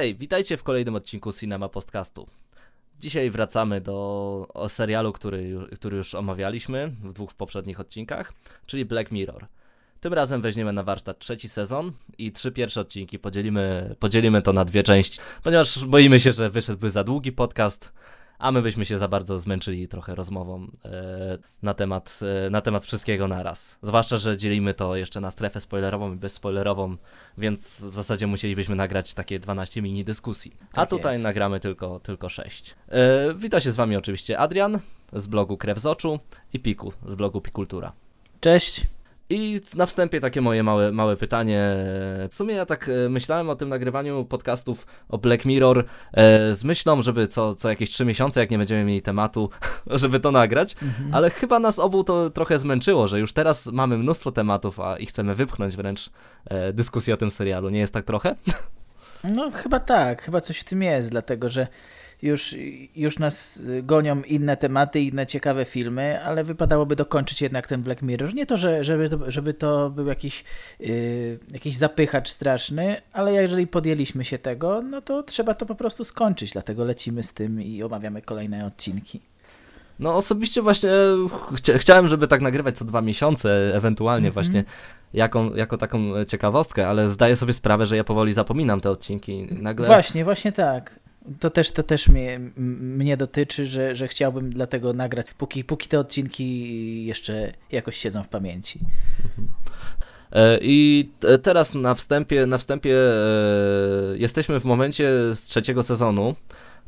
Hej, witajcie w kolejnym odcinku Cinema Podcastu. Dzisiaj wracamy do serialu, który, który już omawialiśmy w dwóch poprzednich odcinkach, czyli Black Mirror. Tym razem weźmiemy na warsztat trzeci sezon i trzy pierwsze odcinki podzielimy, podzielimy to na dwie części, ponieważ boimy się, że wyszedłby za długi podcast, a my byśmy się za bardzo zmęczyli trochę rozmową e, na, temat, e, na temat wszystkiego naraz. Zwłaszcza, że dzielimy to jeszcze na strefę spoilerową i bezspoilerową, więc w zasadzie musielibyśmy nagrać takie 12 mini dyskusji. A Tak tutaj jest. nagramy tylko, tylko 6. E, wita się z wami oczywiście Adrian z blogu Krew z Oczu i Piku z blogu Pikultura. Cześć. I na wstępie takie moje małe, małe pytanie. W sumie ja tak e, myślałem o tym nagrywaniu podcastów o Black Mirror e, z myślą, żeby co, co jakieś trzy miesiące, jak nie będziemy mieli tematu, żeby to nagrać, Mhm. ale chyba nas obu to trochę zmęczyło, że już teraz mamy mnóstwo tematów, a i chcemy wypchnąć wręcz e, dyskusję o tym serialu. Nie jest tak trochę? No chyba tak, chyba coś w tym jest, dlatego że już, już nas gonią inne tematy, inne ciekawe filmy, ale wypadałoby dokończyć jednak ten Black Mirror. Nie to, że, żeby, to, żeby to był jakiś, yy, jakiś zapychacz straszny, ale jeżeli podjęliśmy się tego, no to trzeba to po prostu skończyć, dlatego lecimy z tym i omawiamy kolejne odcinki. No osobiście właśnie chcia, chciałem, żeby tak nagrywać co dwa miesiące, ewentualnie Mhm. właśnie jaką, jako taką ciekawostkę, ale zdaję sobie sprawę, że ja powoli zapominam te odcinki. Nagle... Właśnie, właśnie tak. To też, to też mnie, mnie dotyczy, że, że chciałbym dlatego nagrać, póki, póki te odcinki jeszcze jakoś siedzą w pamięci. E, I teraz na wstępie, na wstępie e, jesteśmy w momencie z trzeciego sezonu,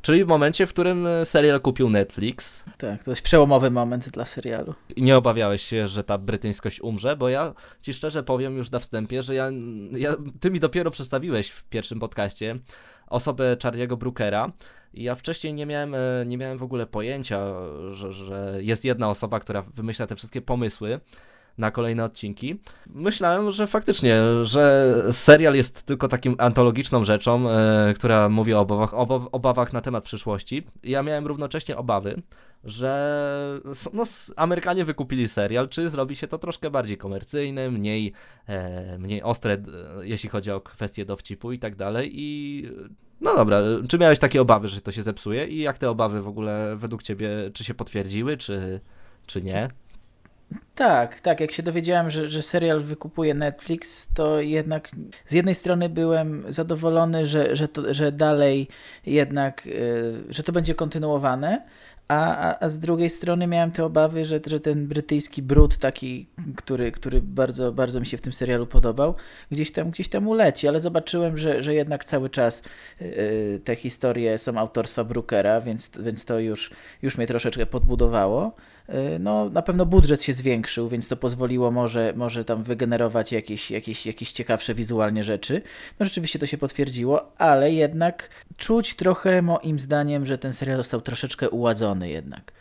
czyli w momencie, w którym e, serial kupił Netflix. Tak, to jest przełomowy moment dla serialu. I nie obawiałeś się, że ta brytyjskość umrze, bo ja ci szczerze powiem już na wstępie, że ja, ja ty mi dopiero przedstawiłeś w pierwszym podcaście osobę Charlie'ego Brookera. I ja wcześniej nie miałem, e, nie miałem w ogóle pojęcia, że, że jest jedna osoba, która wymyśla te wszystkie pomysły na kolejne odcinki. Myślałem, że faktycznie, że serial jest tylko takim antologiczną rzeczą, e, która mówi o obawach, obaw, obawach na temat przyszłości. Ja miałem równocześnie obawy, że no, Amerykanie wykupili serial, czy zrobi się to troszkę bardziej komercyjny, mniej, e, mniej ostre, d- jeśli chodzi o kwestie dowcipu i tak dalej. I no dobra, czy miałeś takie obawy, że to się zepsuje i jak te obawy w ogóle według ciebie, czy się potwierdziły, czy, czy nie? Tak, tak, jak się dowiedziałem, że, że serial wykupuje Netflix, to jednak z jednej strony byłem zadowolony, że, że, to, że dalej jednak, y, że to będzie kontynuowane, a, a, z drugiej strony miałem te obawy, że, że ten brytyjski brud taki, który, który bardzo, bardzo mi się w tym serialu podobał, gdzieś tam, gdzieś tam uleci, ale zobaczyłem, że, że jednak cały czas y, te historie są autorstwa Brookera, więc, więc to już, już mnie troszeczkę podbudowało. Y, No, na pewno budżet się zwiększył, więc to pozwoliło może, może tam wygenerować jakieś, jakieś, jakieś ciekawsze wizualnie rzeczy. No rzeczywiście to się potwierdziło, ale jednak czuć trochę moim zdaniem, że ten serial został troszeczkę uładzony jednak.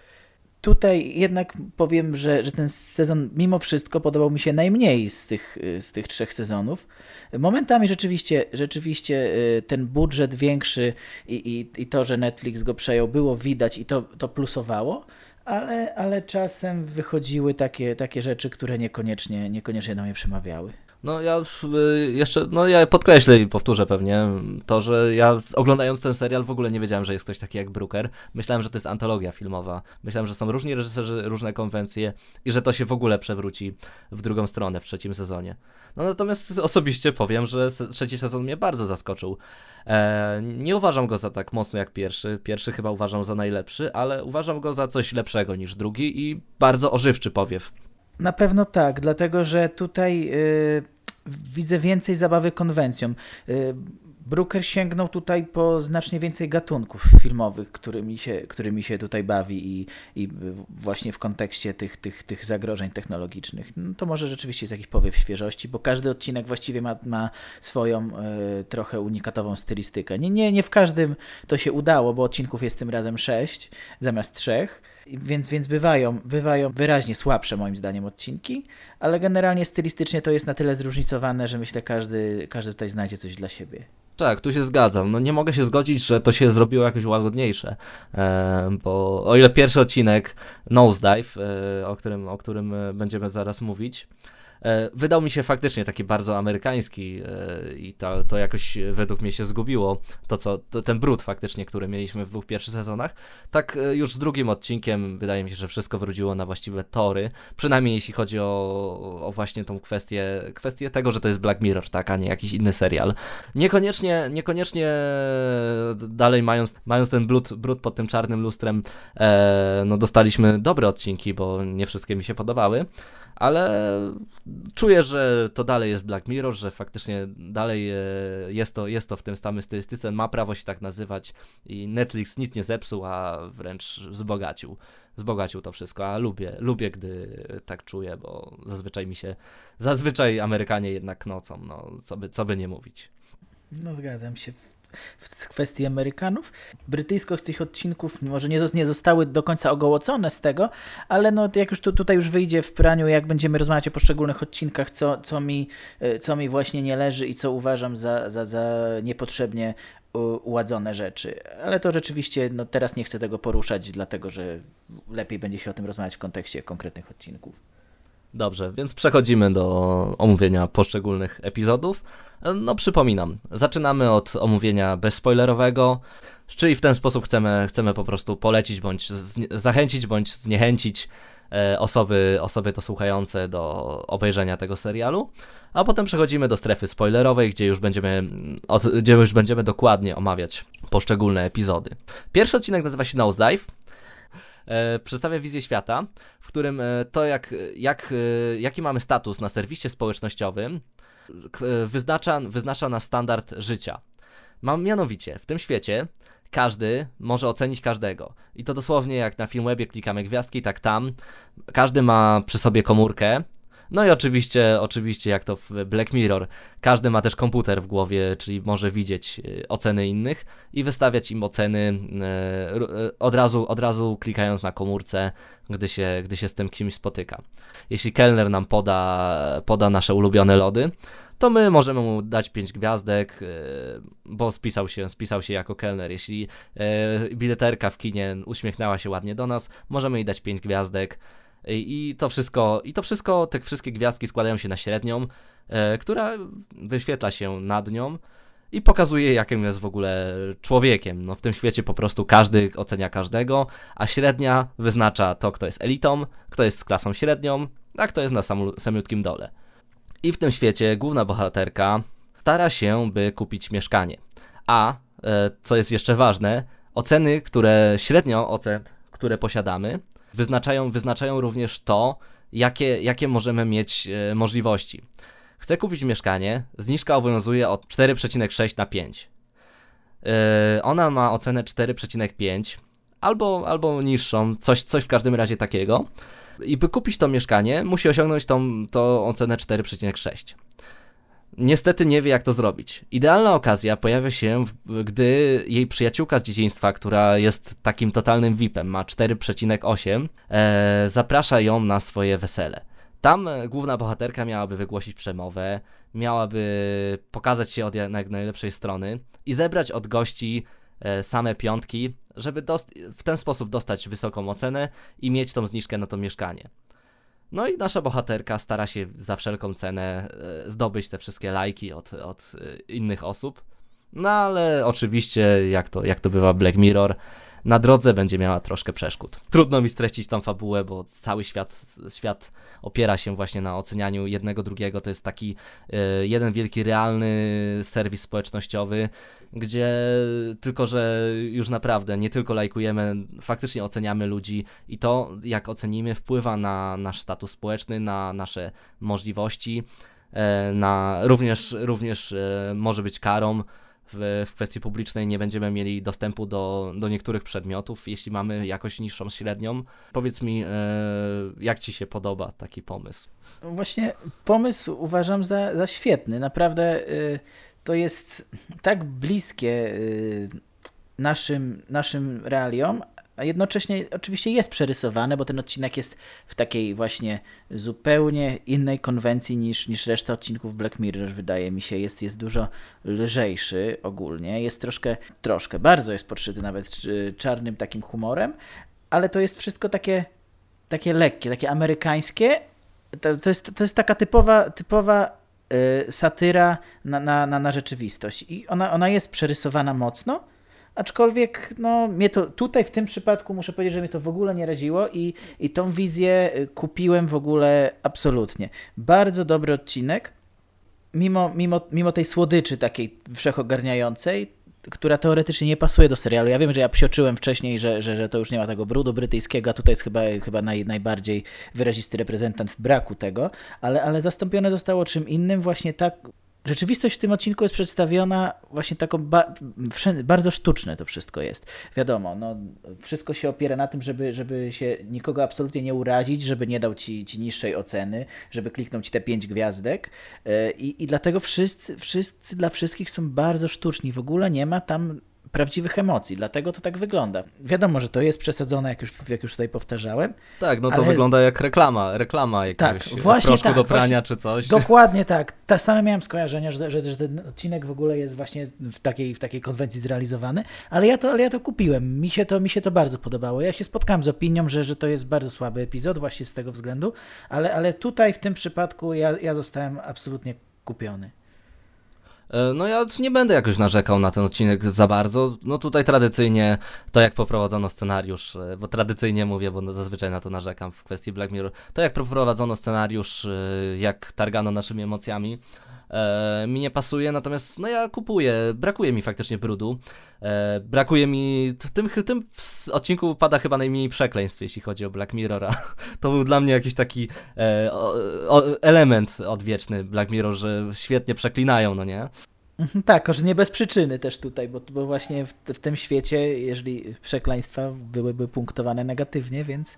Tutaj jednak powiem, że, że ten sezon mimo wszystko podobał mi się najmniej z tych, z tych trzech sezonów. Momentami rzeczywiście, rzeczywiście y, ten budżet większy i, i, i to, że Netflix go przejął, było widać i to, to plusowało, ale, ale czasem wychodziły takie, takie rzeczy, które niekoniecznie, niekoniecznie do mnie przemawiały. No ja y, jeszcze, no ja podkreślę i powtórzę pewnie to, że ja oglądając ten serial w ogóle nie wiedziałem, że jest ktoś taki jak Brooker. Myślałem, że to jest antologia filmowa. Myślałem, że są różni reżyserzy, różne konwencje i że to się w ogóle przewróci w drugą stronę w trzecim sezonie. No natomiast osobiście powiem, że trzeci sezon mnie bardzo zaskoczył. E, nie uważam go za tak mocno jak pierwszy. Pierwszy chyba uważam za najlepszy, ale uważam go za coś lepszego niż drugi i bardzo ożywczy powiew. Na pewno tak, dlatego że tutaj y, widzę więcej zabawy konwencją. Y, Brooker sięgnął tutaj po znacznie więcej gatunków filmowych, którymi się, którymi się tutaj bawi i, i właśnie w kontekście tych, tych, tych zagrożeń technologicznych. No to może rzeczywiście jest jakiś powiew świeżości, bo każdy odcinek właściwie ma, ma swoją y, trochę unikatową stylistykę. Nie, nie, nie w każdym to się udało, bo odcinków jest tym razem sześć zamiast trzech więc, więc bywają, bywają wyraźnie słabsze moim zdaniem odcinki, ale generalnie stylistycznie to jest na tyle zróżnicowane, że myślę każdy, każdy tutaj znajdzie coś dla siebie. Tak, tu się zgadzam. No nie mogę się zgodzić, że to się zrobiło jakoś łagodniejsze, bo o ile pierwszy odcinek Nosedive, e, o, którym, o którym e, będziemy zaraz mówić, wydał mi się faktycznie taki bardzo amerykański e, i to, to jakoś według mnie się zgubiło, to co, to ten brud faktycznie, który mieliśmy w dwóch pierwszych sezonach. Tak e, już z drugim odcinkiem wydaje mi się, że wszystko wróciło na właściwe tory, przynajmniej jeśli chodzi o, o właśnie tą kwestię, kwestię tego, że to jest Black Mirror, tak, a nie jakiś inny serial. Niekoniecznie, niekoniecznie dalej mając, mając ten brud, brud pod tym czarnym lustrem, e, no dostaliśmy dobre odcinki, bo nie wszystkie mi się podobały, ale czuję, że to dalej jest Black Mirror, że faktycznie dalej e, jest to, jest to w tym samym stylistyce, ma prawo się tak nazywać i Netflix nic nie zepsuł, a wręcz wzbogacił, wzbogacił to wszystko, a lubię, lubię, gdy tak czuję, bo zazwyczaj mi się, zazwyczaj Amerykanie jednak nocą, no co by, co by nie mówić. No zgadzam się w kwestii Amerykanów. Brytyjskość tych odcinków może nie, nie zostały do końca ogołocone z tego, ale no jak już tu, tutaj już wyjdzie w praniu, jak będziemy rozmawiać o poszczególnych odcinkach, co, co, mi, e, co mi właśnie nie leży i co uważam za, za, za niepotrzebnie uładzone rzeczy. Ale to rzeczywiście no, teraz nie chcę tego poruszać, dlatego że lepiej będzie się o tym rozmawiać w kontekście konkretnych odcinków. Dobrze, więc przechodzimy do omówienia poszczególnych epizodów. No przypominam, zaczynamy od omówienia bezspoilerowego, czyli w ten sposób chcemy, chcemy po prostu polecić, bądź zachęcić, bądź zniechęcić e, osoby, osoby to słuchające do obejrzenia tego serialu. A potem przechodzimy do strefy spoilerowej, gdzie już będziemy, od, gdzie już będziemy dokładnie omawiać poszczególne epizody. Pierwszy odcinek nazywa się Nosedive e, przedstawia wizję świata, w którym e, to, jak, jak, e, jaki mamy status na serwisie społecznościowym, wyznacza, wyznacza nas standard życia. Mam mianowicie, w tym świecie każdy może ocenić każdego. I to dosłownie jak na Filmwebie klikamy gwiazdki, tak tam. Każdy ma przy sobie komórkę, no i oczywiście, oczywiście jak to w Black Mirror, każdy ma też komputer w głowie, czyli może widzieć y, oceny innych i wystawiać im oceny y, y, od razu, od razu klikając na komórce, gdy się, gdy się z tym kimś spotyka. Jeśli kelner nam poda, poda nasze ulubione lody, to my możemy mu dać 5 gwiazdek, bo spisał się, spisał się jako kelner. Jeśli bileterka w kinie uśmiechnęła się ładnie do nas, możemy jej dać 5 gwiazdek. I to wszystko, i to wszystko, te wszystkie gwiazdki składają się na średnią, e, która wyświetla się nad nią i pokazuje, jakim jest w ogóle człowiekiem. No, w tym świecie po prostu każdy ocenia każdego, a średnia wyznacza to, kto jest elitą, kto jest z klasą średnią, a kto jest na sam, samiutkim dole. I w tym świecie główna bohaterka stara się, by kupić mieszkanie. A, e, co jest jeszcze ważne, oceny, które średnio ocen, które posiadamy, wyznaczają, wyznaczają również to, jakie, jakie możemy mieć e, możliwości. Chcę kupić mieszkanie, zniżka obowiązuje od 4,6 na 5. E, ona ma ocenę 4,5 albo, albo niższą, coś, coś w każdym razie takiego. I by kupić to mieszkanie, musi osiągnąć tą, tą ocenę 4,6 niestety nie wie, jak to zrobić. Idealna okazja pojawia się, gdy jej przyjaciółka z dzieciństwa, która jest takim totalnym VIP-em, ma 4,8, e, zaprasza ją na swoje wesele. Tam e, główna bohaterka miałaby wygłosić przemowę, miałaby pokazać się od jak najlepszej strony i zebrać od gości e, same piątki, żeby w ten sposób dostać wysoką ocenę i mieć tą zniżkę na to mieszkanie. No i nasza bohaterka stara się za wszelką cenę e, zdobyć te wszystkie lajki od, od e, innych osób. No ale oczywiście, jak to, jak to bywa Black Mirror, na drodze będzie miała troszkę przeszkód. Trudno mi streścić tą fabułę, bo cały świat, świat opiera się właśnie na ocenianiu jednego, drugiego. To jest taki y, jeden wielki, realny serwis społecznościowy, gdzie tylko, że już naprawdę nie tylko lajkujemy, faktycznie oceniamy ludzi i to, jak ocenimy, wpływa na nasz status społeczny, na nasze możliwości, e, na, również, również e, może być karą w, w kwestii publicznej nie będziemy mieli dostępu do, do niektórych przedmiotów, jeśli mamy jakoś niższą średnią. Powiedz mi, e, jak Ci się podoba taki pomysł? Właśnie pomysł uważam za, za świetny. Naprawdę y, to jest tak bliskie y, naszym, naszym realiom, a jednocześnie oczywiście jest przerysowane, bo ten odcinek jest w takiej właśnie zupełnie innej konwencji niż, niż reszta odcinków Black Mirror, wydaje mi się. Jest, jest dużo lżejszy ogólnie, jest troszkę, troszkę, bardzo jest podszyty nawet czarnym takim humorem, ale to jest wszystko takie, takie lekkie, takie amerykańskie. To, to, jest, to jest taka typowa, typowa y, satyra na, na, na, na rzeczywistość i ona, ona jest przerysowana mocno, Aczkolwiek no, mnie to tutaj w tym przypadku muszę powiedzieć, że mnie to w ogóle nie raziło i, i tą wizję y, kupiłem w ogóle absolutnie. Bardzo dobry odcinek, mimo, mimo, mimo tej słodyczy takiej wszechogarniającej, która teoretycznie nie pasuje do serialu. Ja wiem, że ja psioczyłem wcześniej, że, że, że to już nie ma tego brudu brytyjskiego, a tutaj jest chyba, chyba naj, najbardziej wyrazisty reprezentant braku tego, ale, ale zastąpione zostało czym innym, właśnie tak rzeczywistość w tym odcinku jest przedstawiona właśnie taką ba bardzo sztuczne to wszystko jest. Wiadomo, no, wszystko się opiera na tym, żeby, żeby się nikogo absolutnie nie urazić, żeby nie dał ci, ci niższej oceny, żeby kliknął ci te pięć gwiazdek e, i, i dlatego wszyscy, wszyscy dla wszystkich są bardzo sztuczni. W ogóle nie ma tam prawdziwych emocji, dlatego to tak wygląda. Wiadomo, że to jest przesadzone, jak już, jak już tutaj powtarzałem. Tak, no to ale... wygląda jak reklama, reklama jakiegoś tak, właśnie tak, do prania właśnie, czy coś. Dokładnie tak. Ta same miałem skojarzenia, że, że, że, ten odcinek w ogóle jest właśnie w takiej, w takiej konwencji zrealizowany, ale ja, to, ale ja to kupiłem. Mi się to, mi się to bardzo podobało. Ja się spotkałem z opinią, że, że to jest bardzo słaby epizod właśnie z tego względu, ale, ale tutaj w tym przypadku ja, ja zostałem absolutnie kupiony. E, no ja nie będę jakoś narzekał na ten odcinek za bardzo. No tutaj tradycyjnie to jak poprowadzono scenariusz, e, bo tradycyjnie mówię, bo zazwyczaj na to narzekam w kwestii Black Mirror, to jak poprowadzono scenariusz, e, jak targano naszymi emocjami, e, mi nie pasuje, natomiast no ja kupuję, brakuje mi faktycznie brudu, e, brakuje mi, w tym, w tym odcinku pada chyba najmniej przekleństw, jeśli chodzi o Black Mirror, a to był dla mnie jakiś taki e, o, element odwieczny Black Mirror, że świetnie przeklinają, no nie? Mhm, tak, że nie bez przyczyny też tutaj, bo, bo właśnie w, w, tym świecie, jeżeli przekleństwa byłyby punktowane negatywnie, więc,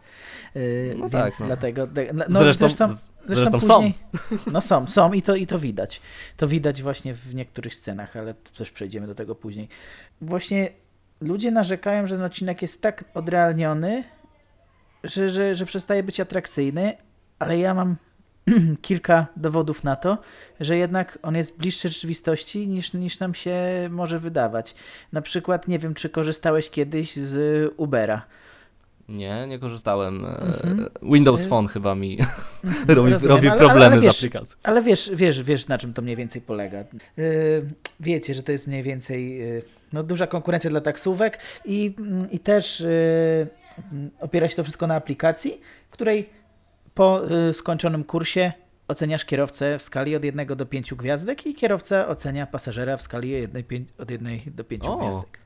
yy, no więc tak, no. dlatego... No, zresztą, zresztą, zresztą, później, są. No są, są i to, i to widać. To widać właśnie w niektórych scenach, ale też przejdziemy do tego później. Właśnie ludzie narzekają, że ten odcinek jest tak odrealniony, że, że, że przestaje być atrakcyjny, ale ja mam kilka dowodów na to, że jednak on jest bliższy rzeczywistości niż, niż nam się może wydawać. Na przykład, nie wiem, czy korzystałeś kiedyś z Ubera. Nie, nie korzystałem. Mhm. Windows Phone chyba mi robi, Rozumiem, robi ale, problemy ale, ale wiesz, z aplikacją. Ale wiesz, wiesz, wiesz, na czym to mniej więcej polega. Yy, wiecie, że to jest mniej więcej no, duża konkurencja dla taksówek i, i też opiera się to wszystko na aplikacji, której po y, skończonym kursie oceniasz kierowcę w skali od 1 do 5 gwiazdek i kierowca ocenia pasażera w skali od 1 do 5 o. gwiazdek.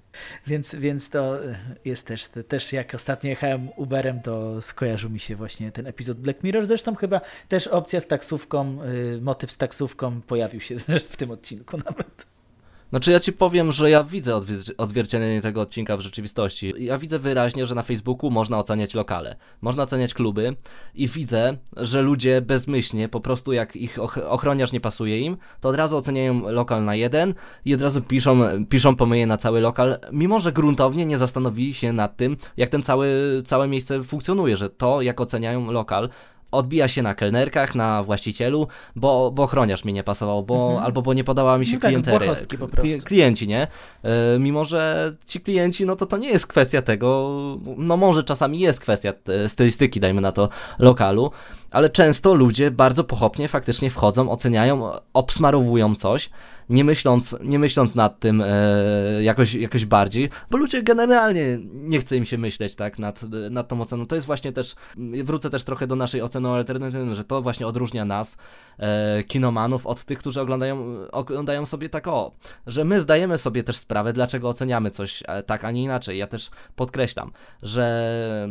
Więc, więc to y, jest też, też jak ostatnio jechałem Uberem, to skojarzył mi się właśnie ten epizod Black Mirror. Zresztą chyba też opcja z taksówką, y, motyw z taksówką pojawił się w tym odcinku nawet. Znaczy ja ci powiem, że ja widzę odzwierciedlenie tego odcinka w rzeczywistości. Ja widzę wyraźnie, że na Facebooku można oceniać lokale, można oceniać kluby i widzę, że ludzie bezmyślnie, po prostu jak ich ochroniarz nie pasuje im, to od razu oceniają lokal na jeden i od razu piszą, piszą pomyje na cały lokal, mimo że gruntownie nie zastanowili się nad tym, jak ten cały, całe miejsce funkcjonuje, że to jak oceniają lokal odbija się na kelnerkach, na właścicielu, bo, bo ochroniarz mi nie pasował, bo, mhm. albo bo nie podała mi się no tak, klientery, klienci, nie? E, mimo, że ci klienci, no to to nie jest kwestia tego, no może czasami jest kwestia stylistyki, dajmy na to, lokalu, ale często ludzie bardzo pochopnie faktycznie wchodzą, oceniają, obsmarowują coś, nie myśląc, nie myśląc nad tym e, jakoś, jakoś bardziej, bo ludzie generalnie nie chce im się myśleć tak nad, nad tą oceną. To jest właśnie też, wrócę też trochę do naszej oceny alternatywnej, że to właśnie odróżnia nas, e, kinomanów, od tych, którzy oglądają, oglądają sobie tak o, że my zdajemy sobie też sprawę, dlaczego oceniamy coś e, tak, a nie inaczej. Ja też podkreślam, że,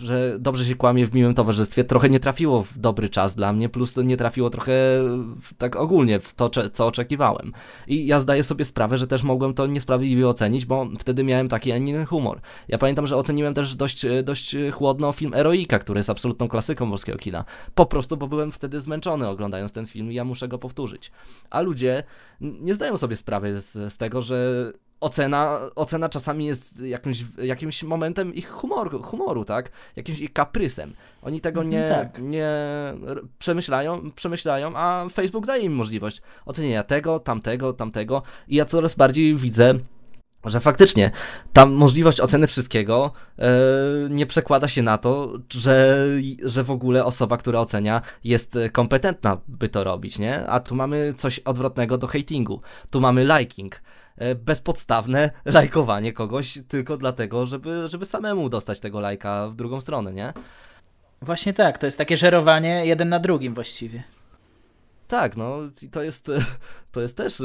że dobrze się kłamie w miłym towarzystwie, trochę nie trafiło w dobry czas dla mnie, plus nie trafiło trochę w, tak ogólnie w to, co oczekiwałem. I ja zdaję sobie sprawę, że też mogłem to niesprawiedliwie ocenić, bo wtedy miałem taki, a nie inny humor. Ja pamiętam, że oceniłem też dość, dość chłodno film Eroika, który jest absolutną klasyką polskiego kina. Po prostu, bo byłem wtedy zmęczony oglądając ten film i ja muszę go powtórzyć. A ludzie nie zdają sobie sprawy z, z tego, że ocena, ocena czasami jest jakimś, jakimś momentem ich humoru, humoru, tak? Jakimś ich kaprysem. Oni tego nie, tak. nie przemyślają, przemyślają, a Facebook daje im możliwość ocenienia tego, tamtego, tamtego i ja coraz bardziej widzę że faktycznie ta możliwość oceny wszystkiego yy, nie przekłada się na to, że, że w ogóle osoba, która ocenia, jest kompetentna, by to robić, nie? A tu mamy coś odwrotnego do hatingu. Tu mamy liking. E, bezpodstawne lajkowanie kogoś tylko dlatego, żeby, żeby samemu dostać tego lajka w drugą stronę, nie? Właśnie tak, to jest takie żerowanie jeden na drugim właściwie. Tak, no to jest, to jest też e,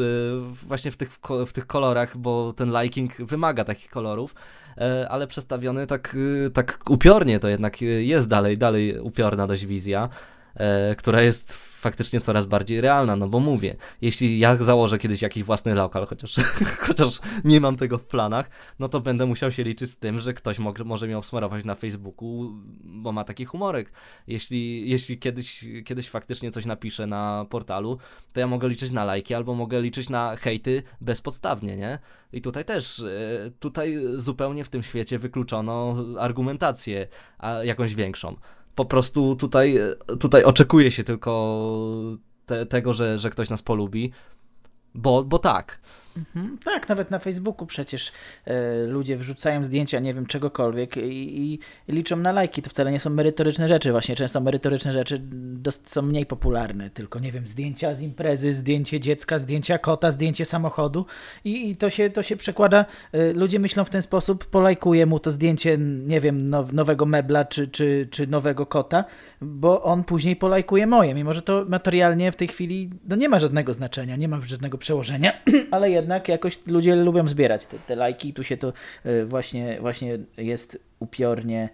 właśnie w tych, w tych kolorach, bo ten liking wymaga takich kolorów, e, ale przestawiony tak, tak upiornie to jednak jest dalej, dalej upiorna dość wizja. E, która jest faktycznie coraz bardziej realna, no bo mówię, jeśli ja założę kiedyś jakiś własny lokal, chociaż, chociaż nie mam tego w planach, no to będę musiał się liczyć z tym, że ktoś mo może mnie obsmarować na Facebooku, bo ma taki humorek. Jeśli, jeśli kiedyś, kiedyś faktycznie coś napiszę na portalu, to ja mogę liczyć na lajki albo mogę liczyć na hejty bezpodstawnie, nie? I tutaj też, e, tutaj zupełnie w tym świecie wykluczono argumentację jakąś większą po prostu tutaj, tutaj oczekuje się tylko te, tego, że, że ktoś nas polubi, bo, bo tak. Mhm. Tak, nawet na Facebooku przecież e, ludzie wrzucają zdjęcia, nie wiem, czegokolwiek i, i, liczą na lajki. To wcale nie są merytoryczne rzeczy. Właśnie często merytoryczne rzeczy są mniej popularne, tylko nie wiem, zdjęcia z imprezy, zdjęcie dziecka, zdjęcia kota, zdjęcie samochodu i, i to, się, to się przekłada. E, ludzie myślą w ten sposób, polajkuje mu to zdjęcie, nie wiem, now, nowego mebla czy, czy, czy nowego kota, bo on później polajkuje moje, mimo że to materialnie w tej chwili no nie ma żadnego znaczenia, nie ma żadnego przełożenia, ale jednak jednak jakoś ludzie lubią zbierać te, te lajki. Tu się to e, właśnie, właśnie jest upiornie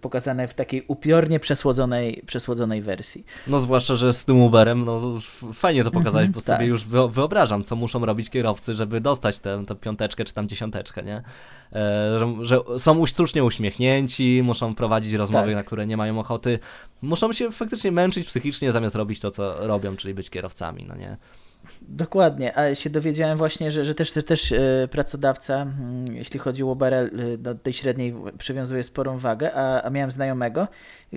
pokazane w takiej upiornie przesłodzonej, przesłodzonej wersji. No zwłaszcza, że z tym Uberem, no fajnie to pokazać, mm -hmm, bo tak. sobie już wyobrażam, co muszą robić kierowcy, żeby dostać tę, tę piąteczkę czy tam dziesiąteczkę, nie? E, że, że, są sztucznie uśmiechnięci, muszą prowadzić rozmowy, tak. na które nie mają ochoty, muszą się faktycznie męczyć psychicznie zamiast robić to, co robią, czyli być kierowcami, no nie? Dokładnie, a się dowiedziałem właśnie, że, że też, też, e, pracodawca, mm, jeśli chodzi o Uber, e, do tej średniej przywiązuje sporą wagę, a, a miałem znajomego,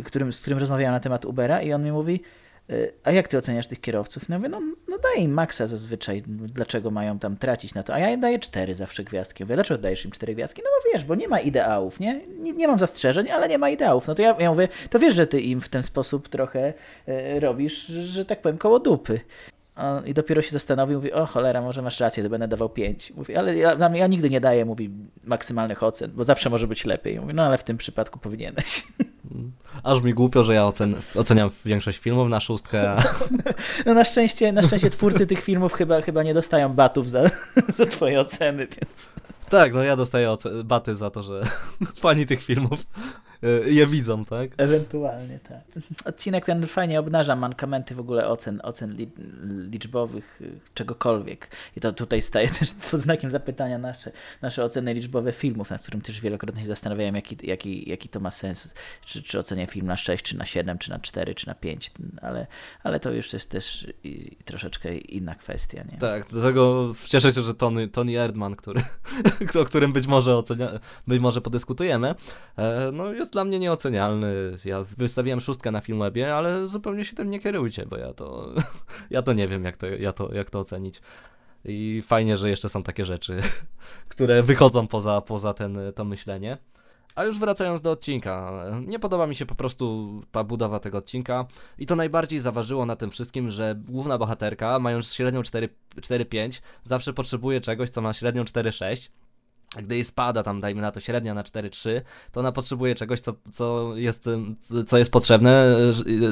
którym, z którym rozmawiałem na temat Ubera i on mi mówi, e, a jak ty oceniasz tych kierowców? No mówię, no, no daję im maksa zazwyczaj, dlaczego mają tam tracić na to? A ja im daję cztery zawsze gwiazdki. Mówię, dlaczego dajesz im cztery gwiazdki? No bo wiesz, bo nie ma ideałów, nie? Nie, nie mam zastrzeżeń, ale nie ma ideałów. No to ja, ja mówię, to wiesz, że ty im w ten sposób trochę e, robisz, że tak powiem, koło dupy. I dopiero się zastanowił, mówi, o cholera, może masz rację, to będę dawał 5. Mówi, ale ja, ja, nigdy nie daję, mówi, maksymalnych ocen, bo zawsze może być lepiej. Mówi, no ale w tym przypadku powinieneś. Aż mi głupio, że ja ocen, oceniam większość filmów na szóstkę. A... No na szczęście, na szczęście twórcy tych filmów chyba, chyba nie dostają batów za, za twoje oceny, więc... Tak, no ja dostaję baty za to, że fani tych filmów je widzą, tak? Ewentualnie, tak. Odcinek ten fajnie obnaża mankamenty w ogóle ocen, ocen liczbowych y, czegokolwiek. I to tutaj staje też pod znakiem zapytania nasze, nasze oceny liczbowe filmów, nad którym też wielokrotnie się zastanawiałem, jaki, jaki, jaki to ma sens. Czy, czy ocenię film na 6, czy na 7, czy na 4, czy na 5, ale, ale to już jest też troszeczkę inna kwestia. Nie? Tak, dlatego cieszę się, że Tony, Tony Erdman, który, o którym być może ocenia, być może podyskutujemy, e, no jest jest dla mnie nieocenialny. Ja wystawiłem szóstkę na Filmwebie, ale zupełnie się tym nie kierujcie, bo ja to, ja to nie wiem, jak to, ja to, jak to ocenić. I fajnie, że jeszcze są takie rzeczy, które wychodzą poza, poza ten, to myślenie. A już wracając do odcinka, nie podoba mi się po prostu ta budowa tego odcinka i to najbardziej zaważyło na tym wszystkim, że główna bohaterka, mając średnią 4-5, zawsze potrzebuje czegoś, co ma średnią 4-6 gdy jej spada tam, dajmy na to średnia na 4-3, to ona potrzebuje czegoś, co, co, jest, co jest potrzebne,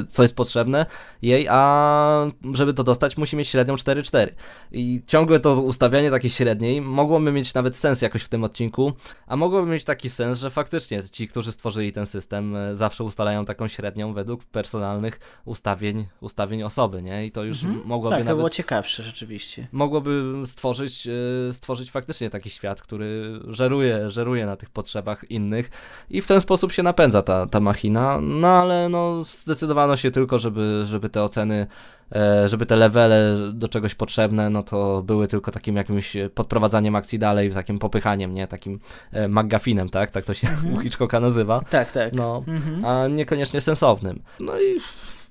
co jest potrzebne jej, a żeby to dostać, musi mieć średnią 4-4. I ciągłe to ustawianie takiej średniej mogłoby mieć nawet sens jakoś w tym odcinku, a mogłoby mieć taki sens, że faktycznie ci, którzy stworzyli ten system, zawsze ustalają taką średnią według personalnych ustawień, ustawień osoby, nie? I to już mhm. mogłoby tak, nawet... to było ciekawsze rzeczywiście. Mogłoby stworzyć, e, stworzyć faktycznie taki świat, który żeruje, żeruje na tych potrzebach innych i w ten sposób się napędza ta, ta machina, no ale no zdecydowano się tylko, żeby, żeby te oceny e, żeby te levele do czegoś potrzebne, no to były tylko takim jakimś podprowadzaniem akcji dalej, takim popychaniem, nie? Takim e, McGuffinem, tak? Tak to się -hmm. u Hitchcocka nazywa. Tak, tak. No, -hmm. a niekoniecznie sensownym. No i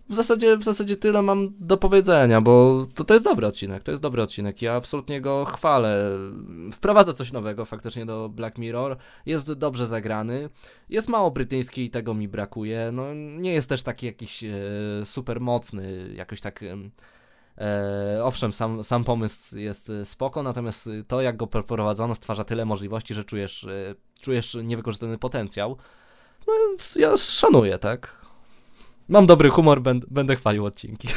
w zasadzie, w zasadzie tyle mam do powiedzenia, bo to, to jest dobry odcinek, to jest dobry odcinek, ja absolutnie go chwalę. Wprowadza coś nowego faktycznie do Black Mirror, jest dobrze zagrany, jest mało brytyjski i tego mi brakuje, no nie jest też taki jakiś e, super mocny, jakoś tak... E, owszem, sam, sam pomysł jest spoko, natomiast to, jak go prowadzono, stwarza tyle możliwości, że czujesz, e, czujesz niewykorzystany potencjał. No ja szanuję, tak? Mam dobry humor, będę, chwalił odcinki.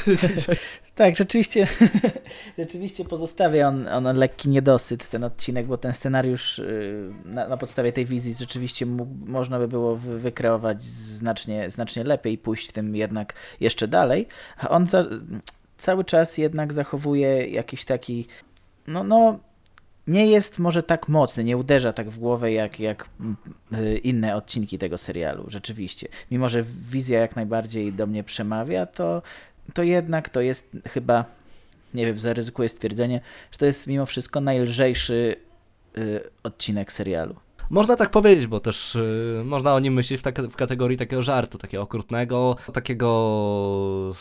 tak, rzeczywiście, rzeczywiście pozostawia on, on lekki niedosyt, ten odcinek, bo ten scenariusz y, na, na podstawie tej wizji rzeczywiście mógł, można by było wykreować znacznie, znacznie lepiej, pójść w tym jednak jeszcze dalej, a on za, cały czas jednak zachowuje jakiś taki, no, no nie jest może tak mocny, nie uderza tak w głowę jak, jak y, inne odcinki tego serialu, rzeczywiście. Mimo, że wizja jak najbardziej do mnie przemawia, to, to jednak to jest chyba, nie wiem, zaryzykuję stwierdzenie, że to jest mimo wszystko najlżejszy y, odcinek serialu. Można tak powiedzieć, bo też y, można o nim myśleć w, tak, w kategorii takiego żartu, takiego okrutnego, takiego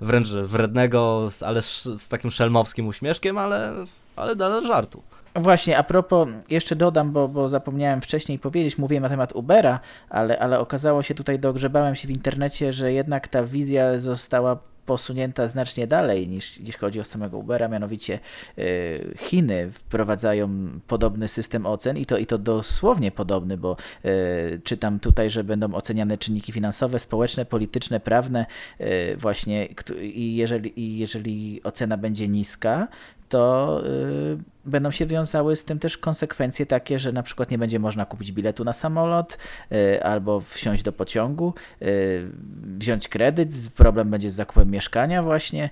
wręcz wrednego, ale z, z takim szelmowskim uśmieszkiem, ale ale dalej żartu. Właśnie, a propos, jeszcze dodam, bo, bo zapomniałem wcześniej powiedzieć, mówiłem na temat Ubera, ale, ale okazało się tutaj, dogrzebałem się w internecie, że jednak ta wizja została posunięta znacznie dalej niż, niż chodzi o samego Ubera, mianowicie y, Chiny wprowadzają podobny system ocen i to, i to dosłownie podobny, bo y, czytam tutaj, że będą oceniane czynniki finansowe, społeczne, polityczne, prawne y, właśnie i jeżeli, i jeżeli ocena będzie niska, to y, będą się wiązały z tym też konsekwencje takie, że na przykład nie będzie można kupić biletu na samolot y, albo wsiąść do pociągu, y, wziąć kredyt, problem będzie z zakupem mieszkania właśnie,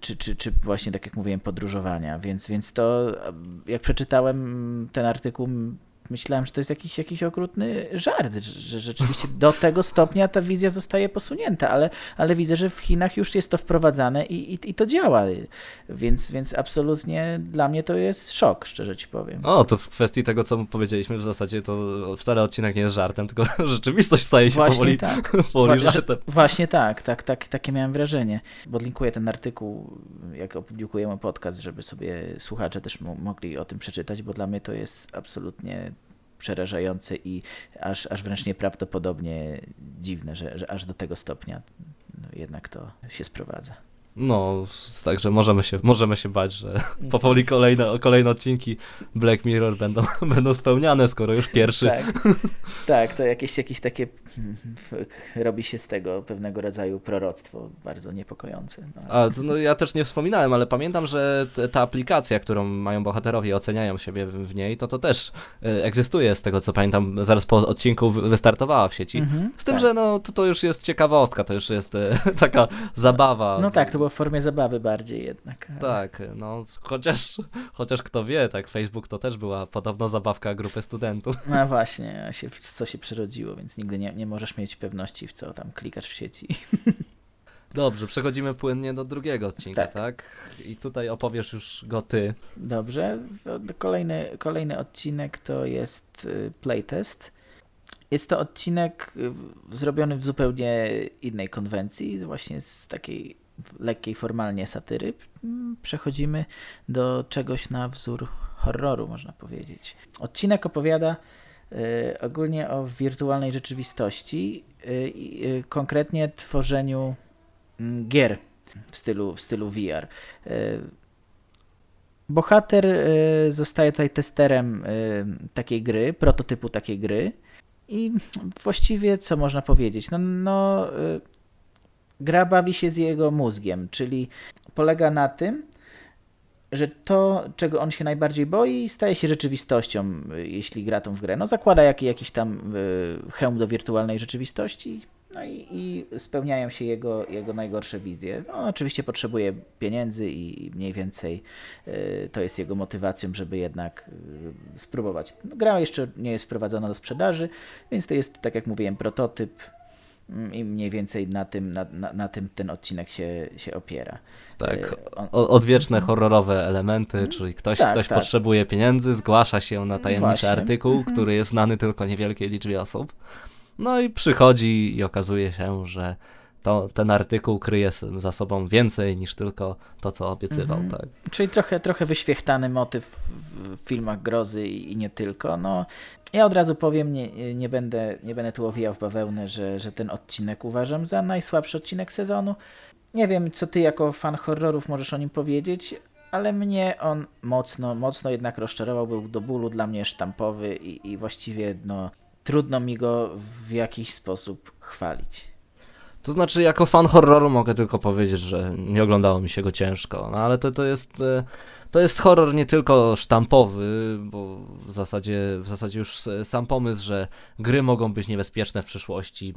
czy, czy, czy właśnie tak jak mówiłem podróżowania, więc, więc to jak przeczytałem ten artykuł myślałem, że to jest jakiś, jakiś okrutny żart, że rzeczywiście do tego stopnia ta wizja zostaje posunięta, ale, ale widzę, że w Chinach już jest to wprowadzane i, i, i to działa, więc, więc absolutnie dla mnie to jest szok, szczerze ci powiem. O, to w kwestii tego, co powiedzieliśmy, w zasadzie to wcale odcinek nie jest żartem, tylko rzeczywistość staje się właśnie powoli, tak. powoli żartem. Właśnie tak, tak, tak, takie miałem wrażenie. Podlinkuję ten artykuł, jak opublikujemy podcast, żeby sobie słuchacze też mogli o tym przeczytać, bo dla mnie to jest absolutnie przerażające i aż, aż wręcz nieprawdopodobnie dziwne, że, że aż do tego stopnia no, jednak to się sprowadza. No, także możemy się, możemy się bać, że powoli kolejne, kolejne odcinki Black Mirror będą, będą spełniane, skoro już pierwszy. Tak, tak to jakieś, jakieś takie robi się z tego pewnego rodzaju proroctwo bardzo niepokojące. No. A, no, ja też nie wspominałem, ale pamiętam, że ta aplikacja, którą mają bohaterowie, oceniają siebie w, niej, to to też e, egzystuje z tego, co pamiętam, zaraz po odcinku wystartowała w sieci. Mhm, z tym, tak. że no, to, to już jest ciekawostka, to już jest e, taka zabawa. No tak, to było w formie zabawy bardziej jednak. Tak, no chociaż, chociaż kto wie, tak, Facebook to też była podobno zabawka grupy studentów. No właśnie, się, co się przyrodziło, więc nigdy nie, nie możesz mieć pewności, w co tam klikasz w sieci. Dobrze, przechodzimy płynnie do drugiego odcinka, tak? tak? I tutaj opowiesz już go ty. Dobrze. Kolejny, kolejny odcinek to jest y, playtest. Jest to odcinek zrobiony w zupełnie innej konwencji, właśnie z takiej lekkiej formalnie satyry. Przechodzimy do czegoś na wzór horroru, można powiedzieć. Odcinek opowiada y, ogólnie o wirtualnej rzeczywistości, y, konkretnie tworzeniu mm, gier w stylu, w stylu VR. bohater y, zostaje tutaj testerem y, takiej gry, prototypu takiej gry i właściwie co można powiedzieć? No, no y, gra bawi się z jego mózgiem, czyli polega na tym, że to, czego on się najbardziej boi, staje się rzeczywistością, jeśli gra tą w grę. No zakłada jaki, jakiś tam hełm do wirtualnej rzeczywistości, no i, i, spełniają się jego, jego najgorsze wizje. No, oczywiście potrzebuje pieniędzy i mniej więcej y, to jest jego motywacją, żeby jednak y, spróbować. No, gra jeszcze nie jest wprowadzona do sprzedaży, więc to jest, tak jak mówiłem, prototyp i mniej więcej na tym, na, na, na tym ten odcinek się, się opiera. Tak, y, on... odwieczne horrorowe elementy, mhm. czyli ktoś, tak, ktoś tak. potrzebuje pieniędzy, zgłasza się na tajemniczy Właśnie. artykuł, mhm. który jest znany tylko niewielkiej liczbie osób. No i przychodzi i okazuje się, że to, ten artykuł kryje za sobą więcej niż tylko to, co obiecywał. Mhm. Tak. Czyli trochę, trochę wyświechtany motyw w filmach grozy i nie tylko. No, ja od razu powiem, nie, nie, będę, nie będę tu owijał w bawełnę, że, że ten odcinek uważam za najsłabszy odcinek sezonu. Nie wiem, co ty jako fan horrorów możesz o nim powiedzieć, ale mnie on mocno, mocno jednak rozczarował, był do bólu dla mnie sztampowy i, i właściwie no, trudno mi go w jakiś sposób chwalić. To znaczy, jako fan horroru mogę tylko powiedzieć, że nie oglądało mi się go ciężko, no ale to, to jest. E, to jest horror nie tylko sztampowy, bo w zasadzie, w zasadzie już sam pomysł, że gry mogą być niebezpieczne w przyszłości,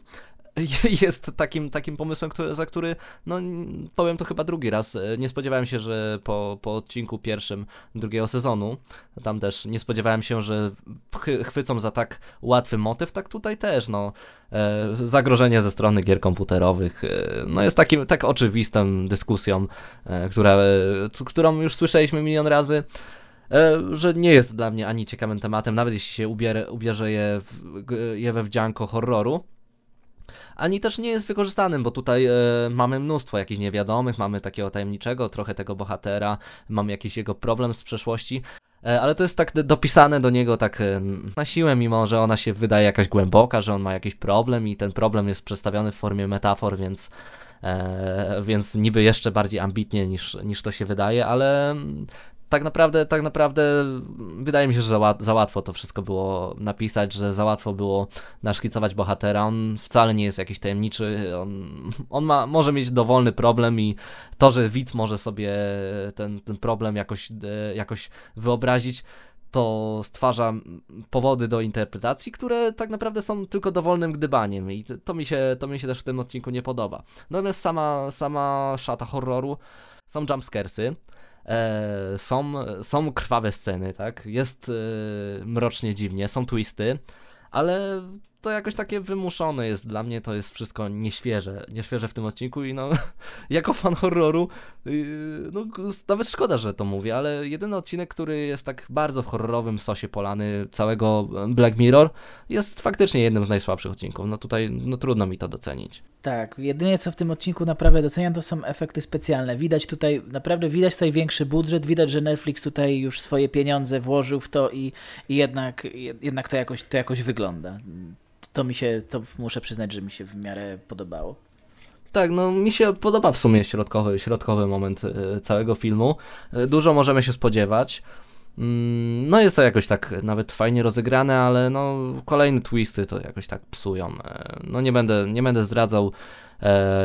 jest takim, takim pomysłem, który, za który, no powiem to chyba drugi raz, e, nie spodziewałem się, że po, po odcinku pierwszym drugiego sezonu, tam też nie spodziewałem się, że chwycą za tak łatwy motyw, tak tutaj też, no, e, zagrożenie ze strony gier komputerowych, e, no jest takim, tak oczywistą dyskusją, która, którą już słyszeliśmy milion razy, że nie jest dla mnie ani ciekawym tematem, nawet jeśli się ubierze, ubierze je, w, je we wdzianko horroru, ani też nie jest wykorzystanym, bo tutaj e, mamy mnóstwo jakichś niewiadomych, mamy takiego tajemniczego, trochę tego bohatera, mamy jakiś jego problem z przeszłości, e, ale to jest tak dopisane do niego tak e, na siłę, mimo że ona się wydaje jakaś głęboka, że on ma jakiś problem i ten problem jest przedstawiony w formie metafor, więc, e, więc niby jeszcze bardziej ambitnie niż, niż to się wydaje, ale tak naprawdę, tak naprawdę wydaje mi się, że za, za, łatwo to wszystko było napisać, że za łatwo było naszkicować bohatera. On wcale nie jest jakiś tajemniczy, on, on ma, może mieć dowolny problem i to, że widz może sobie ten, ten problem jakoś, e, jakoś wyobrazić, to stwarza powody do interpretacji, które tak naprawdę są tylko dowolnym gdybaniem i to mi się, to mi się też w tym odcinku nie podoba. Natomiast sama, sama szata horroru są jumpscaresy, E, są, są krwawe sceny, tak? Jest e, mrocznie dziwnie, są twisty, ale to jakoś takie wymuszone jest dla mnie, to jest wszystko nieświeże, nieświeże w tym odcinku i no, jako fan horroru, yy, no nawet szkoda, że to mówię, ale jedyny odcinek, który jest tak bardzo w horrorowym sosie polany całego Black Mirror, jest faktycznie jednym z najsłabszych odcinków, no tutaj, no trudno mi to docenić. Tak, jedynie co w tym odcinku naprawdę doceniam, to są efekty specjalne. Widać tutaj, naprawdę widać tutaj większy budżet, widać, że Netflix tutaj już swoje pieniądze włożył w to i, i jednak, jednak to, jakoś, to jakoś wygląda to mi się, to muszę przyznać, że mi się w miarę podobało. Tak, no mi się podoba w sumie środkowy, środkowy moment e, całego filmu. E, dużo możemy się spodziewać. Mm, no jest to jakoś tak nawet fajnie rozegrane, ale no kolejne twisty to jakoś tak psują. E, no nie będę, nie będę zdradzał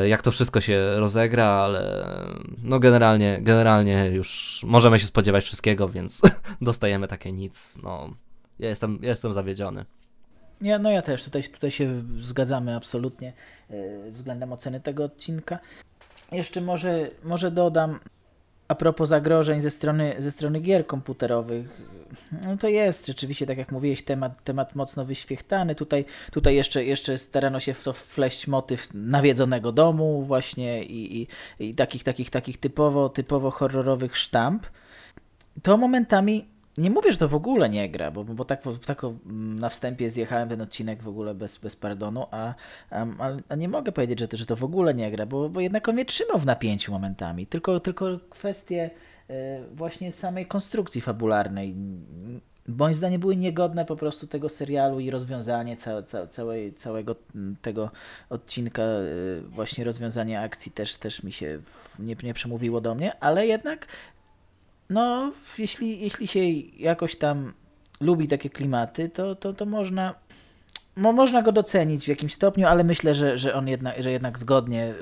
jak to wszystko się rozegra, ale no generalnie, generalnie już możemy się spodziewać wszystkiego, więc dostajemy takie nic. No ja jestem, ja jestem zawiedziony. Ja, no ja też, tutaj, tutaj się zgadzamy absolutnie e, względem oceny tego odcinka. Jeszcze może, może dodam, a propos zagrożeń ze strony, ze strony gier komputerowych, no to jest rzeczywiście, tak jak mówiłeś, temat, temat mocno wyświechtany. Tutaj, tutaj jeszcze, jeszcze starano się w to wpleść motyw nawiedzonego domu właśnie i, i, i takich, takich, takich typowo, typowo horrorowych sztamp. To momentami nie mówię, że to w ogóle nie gra, bo, bo tak, tak na wstępie zjechałem ten odcinek w ogóle bez, bez pardonu, a, a, a nie mogę powiedzieć, że to, że to w ogóle nie gra, bo, bo jednak on mnie trzymał w napięciu momentami. Tylko, tylko kwestie e, właśnie samej konstrukcji fabularnej moim zdaniem były niegodne po prostu tego serialu i rozwiązanie całe, całe, całej, całego tego odcinka, e, właśnie rozwiązanie akcji też, też mi się nie, nie przemówiło do mnie, ale jednak no, jeśli, jeśli się jakoś tam lubi takie klimaty, to, to, to można, mo, można go docenić w jakimś stopniu, ale myślę, że, że on jednak, że jednak zgodnie y,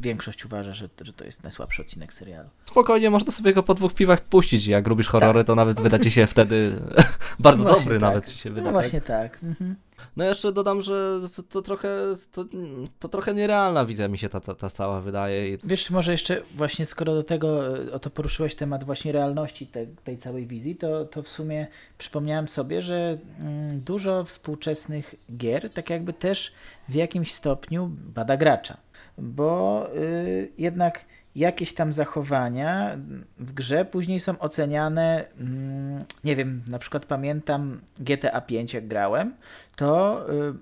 większość uważa, że, że to jest najsłabszy odcinek serialu. Spokojnie, można sobie go po dwóch piwach puścić. Jak lubisz horrory, to nawet wyda ci się wtedy bardzo No dobry, tak. nawet ci się wyda. No tak? właśnie tak. Mhm. No jeszcze dodam, że to, to trochę to, to trochę nierealna wizja mi się ta, ta, ta cała wydaje. Wiesz, może jeszcze właśnie skoro do tego, e, o to poruszyłeś temat właśnie realności te, tej całej wizji, to, to w sumie przypomniałem sobie, że mm, dużo współczesnych gier tak jakby też w jakimś stopniu bada gracza, bo y, jednak jakieś tam zachowania w grze później są oceniane, mm, nie wiem, na przykład pamiętam GTA 5 jak grałem, to y,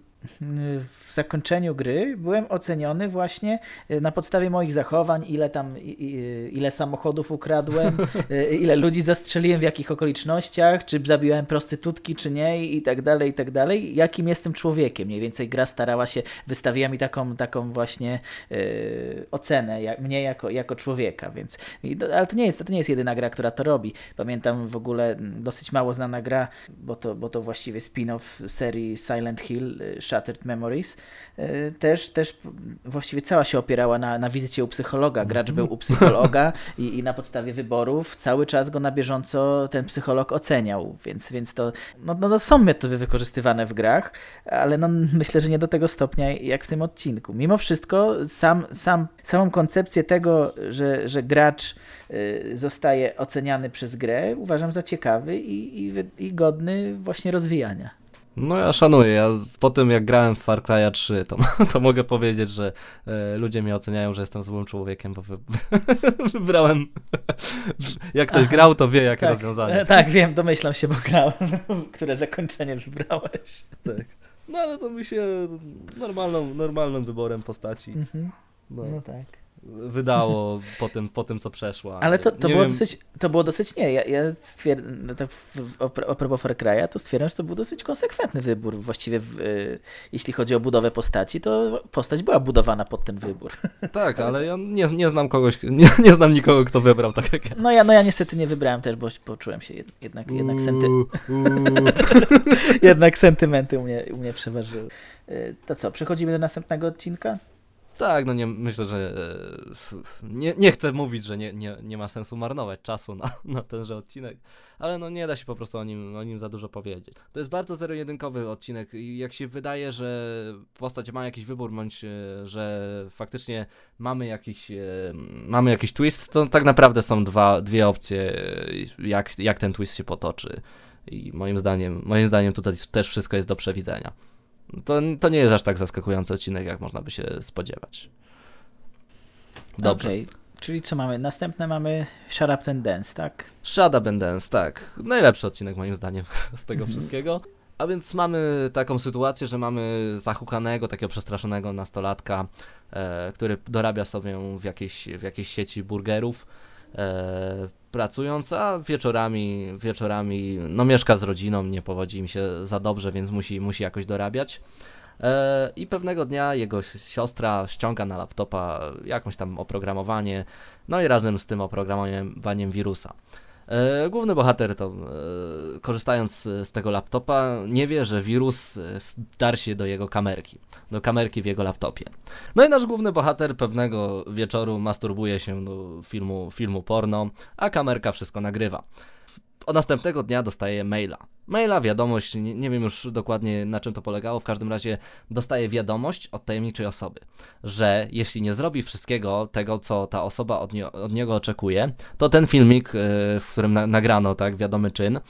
w zakończeniu gry byłem oceniony właśnie y, na podstawie moich zachowań, ile tam, i- ile samochodów ukradłem, y, ile ludzi zastrzeliłem, w jakich okolicznościach, czy zabiłem prostytutki, czy nie i tak dalej, i tak dalej. Jakim jestem człowiekiem. Mniej więcej gra starała się, wystawiła mi taką, taką właśnie y, ocenę, jak, mnie jako, jako człowieka, więc, ale to nie, jest, to nie jest jedyna gra, która to robi. Pamiętam w ogóle dosyć mało znana gra, bo to, bo to właściwie spin-off serii Silent Hill, Shattered Memories, y, też, też właściwie cała się opierała na, na wizycie u psychologa. Gracz był u psychologa i, i na podstawie wyborów cały czas go na bieżąco ten psycholog oceniał, więc, więc to no, no, no są metody wykorzystywane w grach, ale no, myślę, że nie do tego stopnia jak w tym odcinku. Mimo wszystko sam, sam, samą koncepcję tego, że, że gracz y, zostaje oceniany przez grę uważam za ciekawy i, i, i godny właśnie rozwijania. No ja szanuję, ja po tym jak grałem w Far Cry 3, to, to mogę powiedzieć, że e, ludzie mnie oceniają, że jestem złym człowiekiem, bo wy, wybrałem, jak ktoś grał, to wie jakie rozwiązanie. e, tak, wiem, domyślam się, bo grałem, które zakończenie wybrałeś. No ale to mi się normalną, normalnym wyborem postaci Mhm. no, No tak. Wydało po tym, po tym, co przeszła. Ale to, to, było wiem, dosyć, to było dosyć, nie, ja, ja stwierdzam, no tak a pro- a propos Far Cry'a, to stwierdzam, że to był dosyć konsekwentny wybór. Właściwie w, y, jeśli chodzi o budowę postaci, to postać była budowana pod ten wybór. Tak, ale ja nie, nie znam kogoś, nie, nie znam nikogo, kto wybrał tak jak ja. No ja, no ja niestety nie wybrałem też, bo poczułem się jed, jednak, jednak, senty, jednak sentymenty u mnie, u mnie przeważyły. Y, To co, przechodzimy do następnego odcinka? Tak, no nie, myślę, że e, nie, nie chcę mówić, że nie, nie, nie ma sensu marnować czasu na, na tenże odcinek, ale no nie da się po prostu o nim, o nim za dużo powiedzieć. To jest bardzo zero-jedynkowy odcinek i jak się wydaje, że postać ma jakiś wybór, bądź e, że faktycznie mamy jakiś, e, mamy jakiś twist, to tak naprawdę są dwa, dwie opcje, jak, jak ten twist się potoczy. I moim zdaniem, moim zdaniem tutaj też wszystko jest do przewidzenia. To, to nie jest aż tak zaskakujący odcinek, jak można by się spodziewać. Dobrze. Okej, Czyli co mamy? Następne mamy Shut Up and Dance, tak? Shut Up and Dance, tak. Najlepszy odcinek moim zdaniem z tego Mhm. wszystkiego. A więc mamy taką sytuację, że mamy zahukanego, takiego przestraszonego nastolatka, e, który dorabia sobie w jakiejś, w jakiejś sieci burgerów, pracując, a wieczorami, wieczorami no mieszka z rodziną, nie powodzi im się za dobrze, więc musi, musi jakoś dorabiać. E, I pewnego dnia jego siostra ściąga na laptopa jakąś tam oprogramowanie, no i razem z tym oprogramowaniem wirusa. E, Główny bohater to, e, korzystając z tego laptopa, nie wie, że wirus e, wdarł się do jego kamerki, do kamerki w jego laptopie. No i nasz główny bohater pewnego wieczoru masturbuje się do filmu, filmu porno, a kamerka wszystko nagrywa. Od następnego dnia dostaje maila. Maila, wiadomość, nie, nie wiem już dokładnie na czym to polegało, w każdym razie dostaje wiadomość od tajemniczej osoby, że jeśli nie zrobi wszystkiego tego, co ta osoba od, nie, od niego oczekuje, to ten filmik, e, w którym na, nagrano tak wiadomy czyn,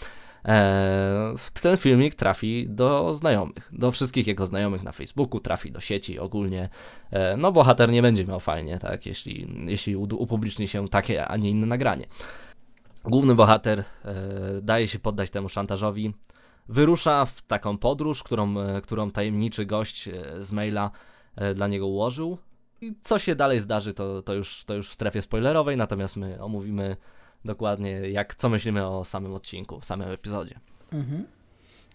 e, ten filmik trafi do znajomych, do wszystkich jego znajomych na Facebooku, trafi do sieci ogólnie. E, no bohater nie będzie miał fajnie, tak, jeśli, jeśli upubliczni się takie, a nie inne nagranie. Główny bohater e, daje się poddać temu szantażowi, wyrusza w taką podróż, którą, e, którą tajemniczy gość e, z maila dla niego ułożył. I co się dalej zdarzy, to, to, już, to już w strefie spoilerowej, natomiast my omówimy dokładnie, jak, co myślimy o samym odcinku, samym epizodzie. Mhm.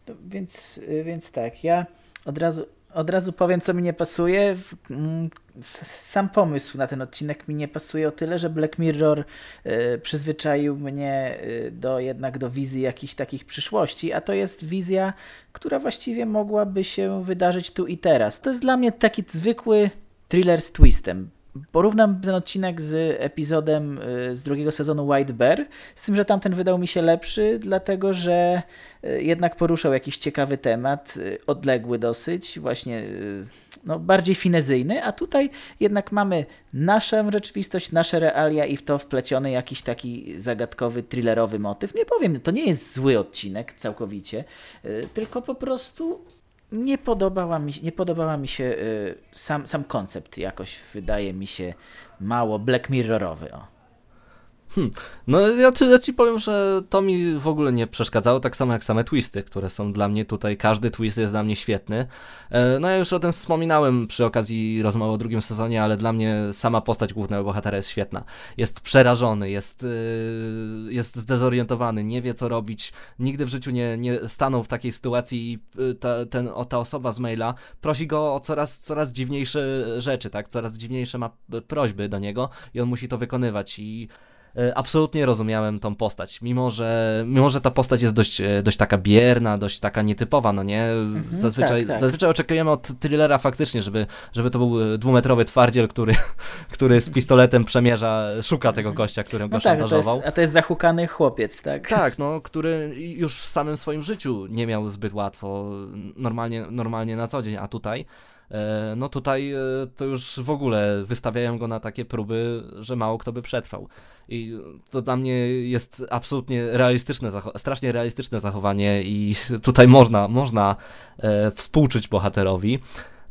To Więc, y, więc tak, ja od razu od razu powiem, co mi nie pasuje. Mm, sam pomysł na ten odcinek mi nie pasuje o tyle, że Black Mirror y, przyzwyczaił mnie y, do jednak do wizji jakichś takich przyszłości, a to jest wizja, która właściwie mogłaby się wydarzyć tu i teraz. To jest dla mnie taki zwykły thriller z twistem. Porównam ten odcinek z epizodem y, z drugiego sezonu White Bear, z tym, że tamten wydał mi się lepszy, dlatego że y, jednak poruszał jakiś ciekawy temat, y, odległy dosyć, właśnie no, bardziej finezyjny, a tutaj jednak mamy naszą rzeczywistość, nasze realia i w to wpleciony jakiś taki zagadkowy, thrillerowy motyw. Nie powiem, to nie jest zły odcinek całkowicie, tylko po prostu nie podobała mi, nie podobała mi się y, sam, sam koncept jakoś wydaje mi się mało Black Mirrorowy. O. Hmm. No ja, ja ci powiem, że to mi w ogóle nie przeszkadzało, tak samo jak same twisty, które są dla mnie tutaj, każdy twist jest dla mnie świetny. E, no ja już o tym wspominałem przy okazji rozmowy o drugim sezonie, ale dla mnie sama postać głównego bohatera jest świetna. Jest przerażony, jest, e, jest zdezorientowany, nie wie co robić, nigdy w życiu nie, nie stanął w takiej sytuacji i e, ta, ten, ta osoba z maila prosi go o coraz, coraz dziwniejsze rzeczy, tak, coraz dziwniejsze ma prośby do niego i on musi to wykonywać i absolutnie rozumiałem tą postać, mimo że, mimo że ta postać jest dość, e, dość taka bierna, dość taka nietypowa, no nie? Mhm, zazwyczaj, tak, tak. zazwyczaj oczekujemy od thrillera faktycznie, żeby, żeby to był dwumetrowy twardziel, który, który z pistoletem przemierza, szuka tego gościa, który go no tak, szantażował. To jest, a to jest zahukany chłopiec, tak? Tak, no, który już w samym swoim życiu nie miał zbyt łatwo, normalnie, normalnie na co dzień, a tutaj E, no tutaj e, to już w ogóle wystawiają go na takie próby, że mało kto by przetrwał. I to dla mnie jest absolutnie realistyczne, strasznie realistyczne zachowanie i tutaj można, można e, współczuć bohaterowi.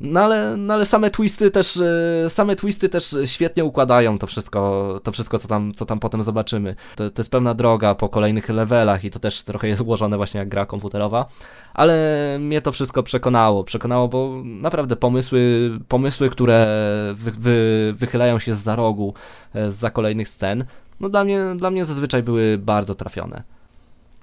No ale, no ale same twisty też, e, same twisty też świetnie układają to wszystko, to wszystko co tam, co tam potem zobaczymy. To, to jest pełna droga po kolejnych levelach i to też trochę jest ułożone właśnie jak gra komputerowa, ale mnie to wszystko przekonało, przekonało, bo naprawdę pomysły, pomysły które wy, wy, wychylają się z za rogu, z za kolejnych scen, no dla mnie, dla mnie zazwyczaj były bardzo trafione.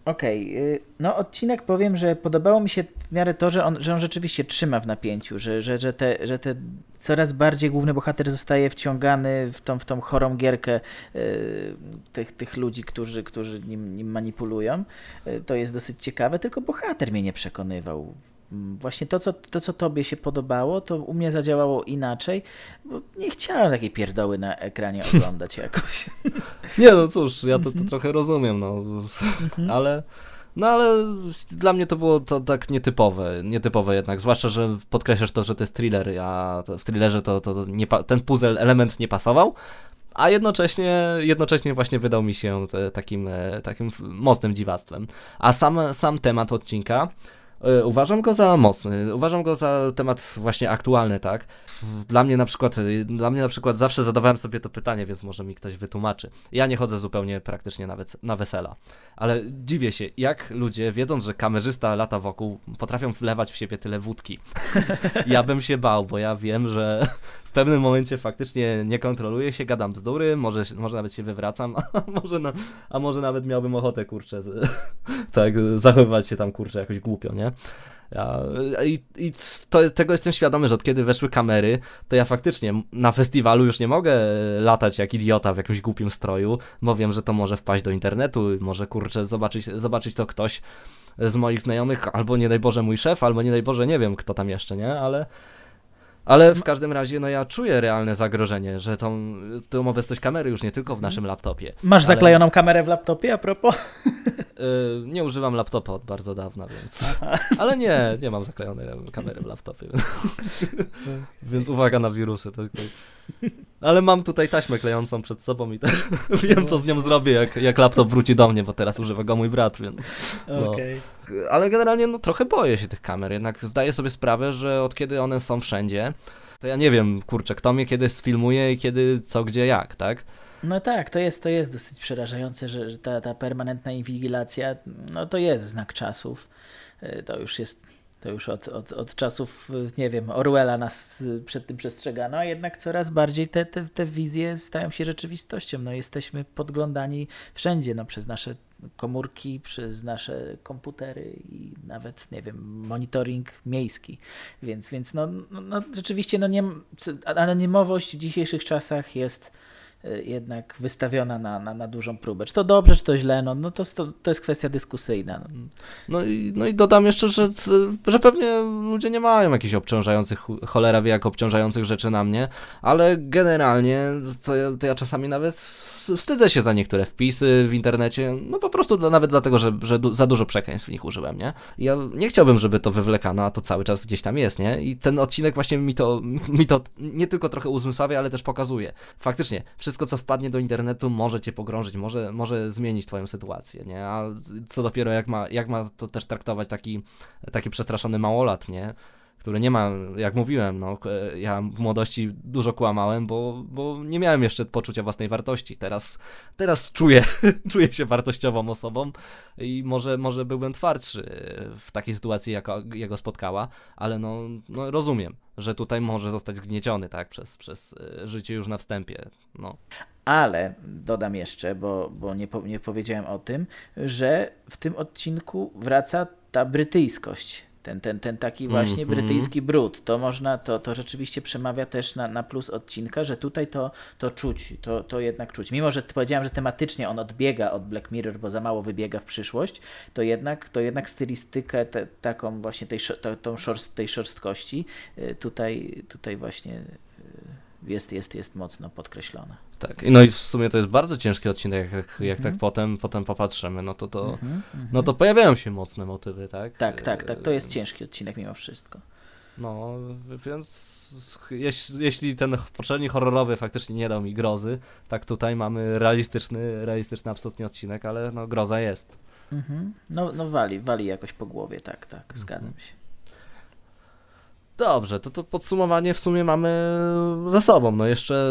Okej, okay. no odcinek powiem, że podobało mi się w miarę to, że on, że on rzeczywiście trzyma w napięciu, że, że, że, te, że te coraz bardziej główny bohater zostaje wciągany w tą, w tą chorą gierkę y, tych, tych ludzi, którzy, którzy nim, nim manipulują. Y, to jest dosyć ciekawe, tylko bohater mnie nie przekonywał. Mm, właśnie to co, to, co tobie się podobało, to u mnie zadziałało inaczej, bo nie chciałem takiej pierdoły na ekranie oglądać jakoś. Nie, no cóż, ja to, to mhm. trochę rozumiem, no, mhm. ale... No ale dla mnie to było to tak nietypowe, nietypowe jednak, zwłaszcza, że podkreślasz to, że to jest thriller, a w thrillerze to, to, to nie, ten puzzle element nie pasował, a jednocześnie, jednocześnie właśnie wydał mi się takim, e, takim mocnym dziwactwem. A sam, sam temat odcinka, uważam go za mocny, uważam go za temat właśnie aktualny, tak? Dla mnie na przykład, dla mnie na przykład zawsze zadawałem sobie to pytanie, więc może mi ktoś wytłumaczy. Ja nie chodzę zupełnie praktycznie nawet na wesela, ale dziwię się, jak ludzie, wiedząc, że kamerzysta lata wokół, potrafią wlewać w siebie tyle wódki. ja bym się bał, bo ja wiem, że w pewnym momencie faktycznie nie kontroluję się, gadam bzdury, może, może nawet się wywracam, a może, na, a może nawet miałbym ochotę, kurczę, tak, zachowywać się tam, kurczę, jakoś głupio, nie? Ja, I, i to, tego jestem świadomy, że od kiedy weszły kamery, to ja faktycznie na festiwalu już nie mogę latać jak idiota w jakimś głupim stroju, bo wiem, że to może wpaść do internetu, może kurczę zobaczyć, zobaczyć to ktoś z moich znajomych, albo nie daj Boże mój szef, albo nie daj Boże nie wiem kto tam jeszcze, nie? Ale ale w każdym razie, no ja czuję realne zagrożenie, że tą, tą obecność kamery już nie tylko w naszym laptopie. Masz ale... zaklejoną kamerę w laptopie, a propos? Yy, nie używam laptopa od bardzo dawna, więc... Aha. Ale nie, nie mam zaklejonej kamery w laptopie. więc uwaga na wirusy. To, to... Ale mam tutaj taśmę klejącą przed sobą i tak wiem, co z nią zrobię, jak, jak laptop wróci do mnie, bo teraz używa go mój brat, więc... No. Okay. Ale generalnie no, trochę boję się tych kamer, jednak zdaję sobie sprawę, że od kiedy one są wszędzie, to ja nie wiem, kurczę, kto mnie kiedy sfilmuje i kiedy, co, gdzie, jak, tak? No tak, to jest, to jest dosyć przerażające, że, że ta, ta permanentna inwigilacja, no to jest znak czasów. E, to już jest to już od, od, od czasów, nie wiem, Orwella nas przed tym przestrzegano, a jednak coraz bardziej te, te, te wizje stają się rzeczywistością. No, jesteśmy podglądani wszędzie no, przez nasze komórki, przez nasze komputery i nawet, nie wiem, monitoring miejski. Więc, więc no, no, no rzeczywiście no nie, anonimowość w dzisiejszych czasach jest Y, jednak wystawiona na, na, na dużą próbę. Czy to dobrze, czy to źle, no, no to, to, to jest kwestia dyskusyjna. No. no. i, no i dodam jeszcze, że, że pewnie ludzie nie mają jakichś obciążających, cholera wie jak obciążających rzeczy na mnie, ale generalnie to ja, to ja czasami nawet wstydzę się za niektóre wpisy w internecie, no po prostu dla, nawet dlatego, że, że du za dużo przekleństw w nich użyłem, nie? ja nie chciałbym, żeby to wywlekano, a to cały czas gdzieś tam jest, nie? I ten odcinek właśnie mi to, mi to nie tylko trochę uzmysławia, ale też pokazuje. Faktycznie, wszystko co wpadnie do internetu może cię pogrążyć, może, może zmienić twoją sytuację, nie? A co dopiero jak ma, jak ma to też traktować taki, taki przestraszony małolat, nie? Który nie ma, jak mówiłem, no, ja w młodości dużo kłamałem, bo, bo nie miałem jeszcze poczucia własnej wartości. Teraz, teraz czuję, czuję się wartościową osobą i może, może byłbym twardszy w takiej sytuacji, jaka jego spotkała, ale no, no rozumiem, że tutaj może zostać zgnieciony, tak, przez, przez e, życie już na wstępie, no. Ale dodam jeszcze, bo, bo nie, po, nie powiedziałem o tym, że w tym odcinku wraca ta brytyjskość ten, ten, ten taki właśnie mm -hmm. brytyjski brud. To można, to, to rzeczywiście przemawia też na, na plus odcinka, że tutaj to, to czuć, to, to jednak czuć. Mimo, że powiedziałem, że tematycznie on odbiega od Black Mirror, bo za mało wybiega w przyszłość, to jednak, to jednak stylistykę te, taką właśnie tej, to, tą szorst, tej szorstkości y, tutaj, tutaj właśnie jest, jest, jest mocno podkreślona. Tak, no i w sumie to jest bardzo ciężki odcinek, jak, jak tak mhm. potem, potem popatrzymy, no to, to, mhm, mhm. no to pojawiają się mocne motywy, tak? Tak, tak, tak, to jest ciężki odcinek mimo wszystko. No, więc jeśli, jeśli ten poprzedni horrorowy faktycznie nie dał mi grozy, tak tutaj mamy realistyczny, realistyczny absolutnie odcinek, ale no groza jest. Mhm. No, no wali, wali jakoś po głowie, tak, tak, zgadzam się. Dobrze, to to podsumowanie w sumie mamy za sobą. No jeszcze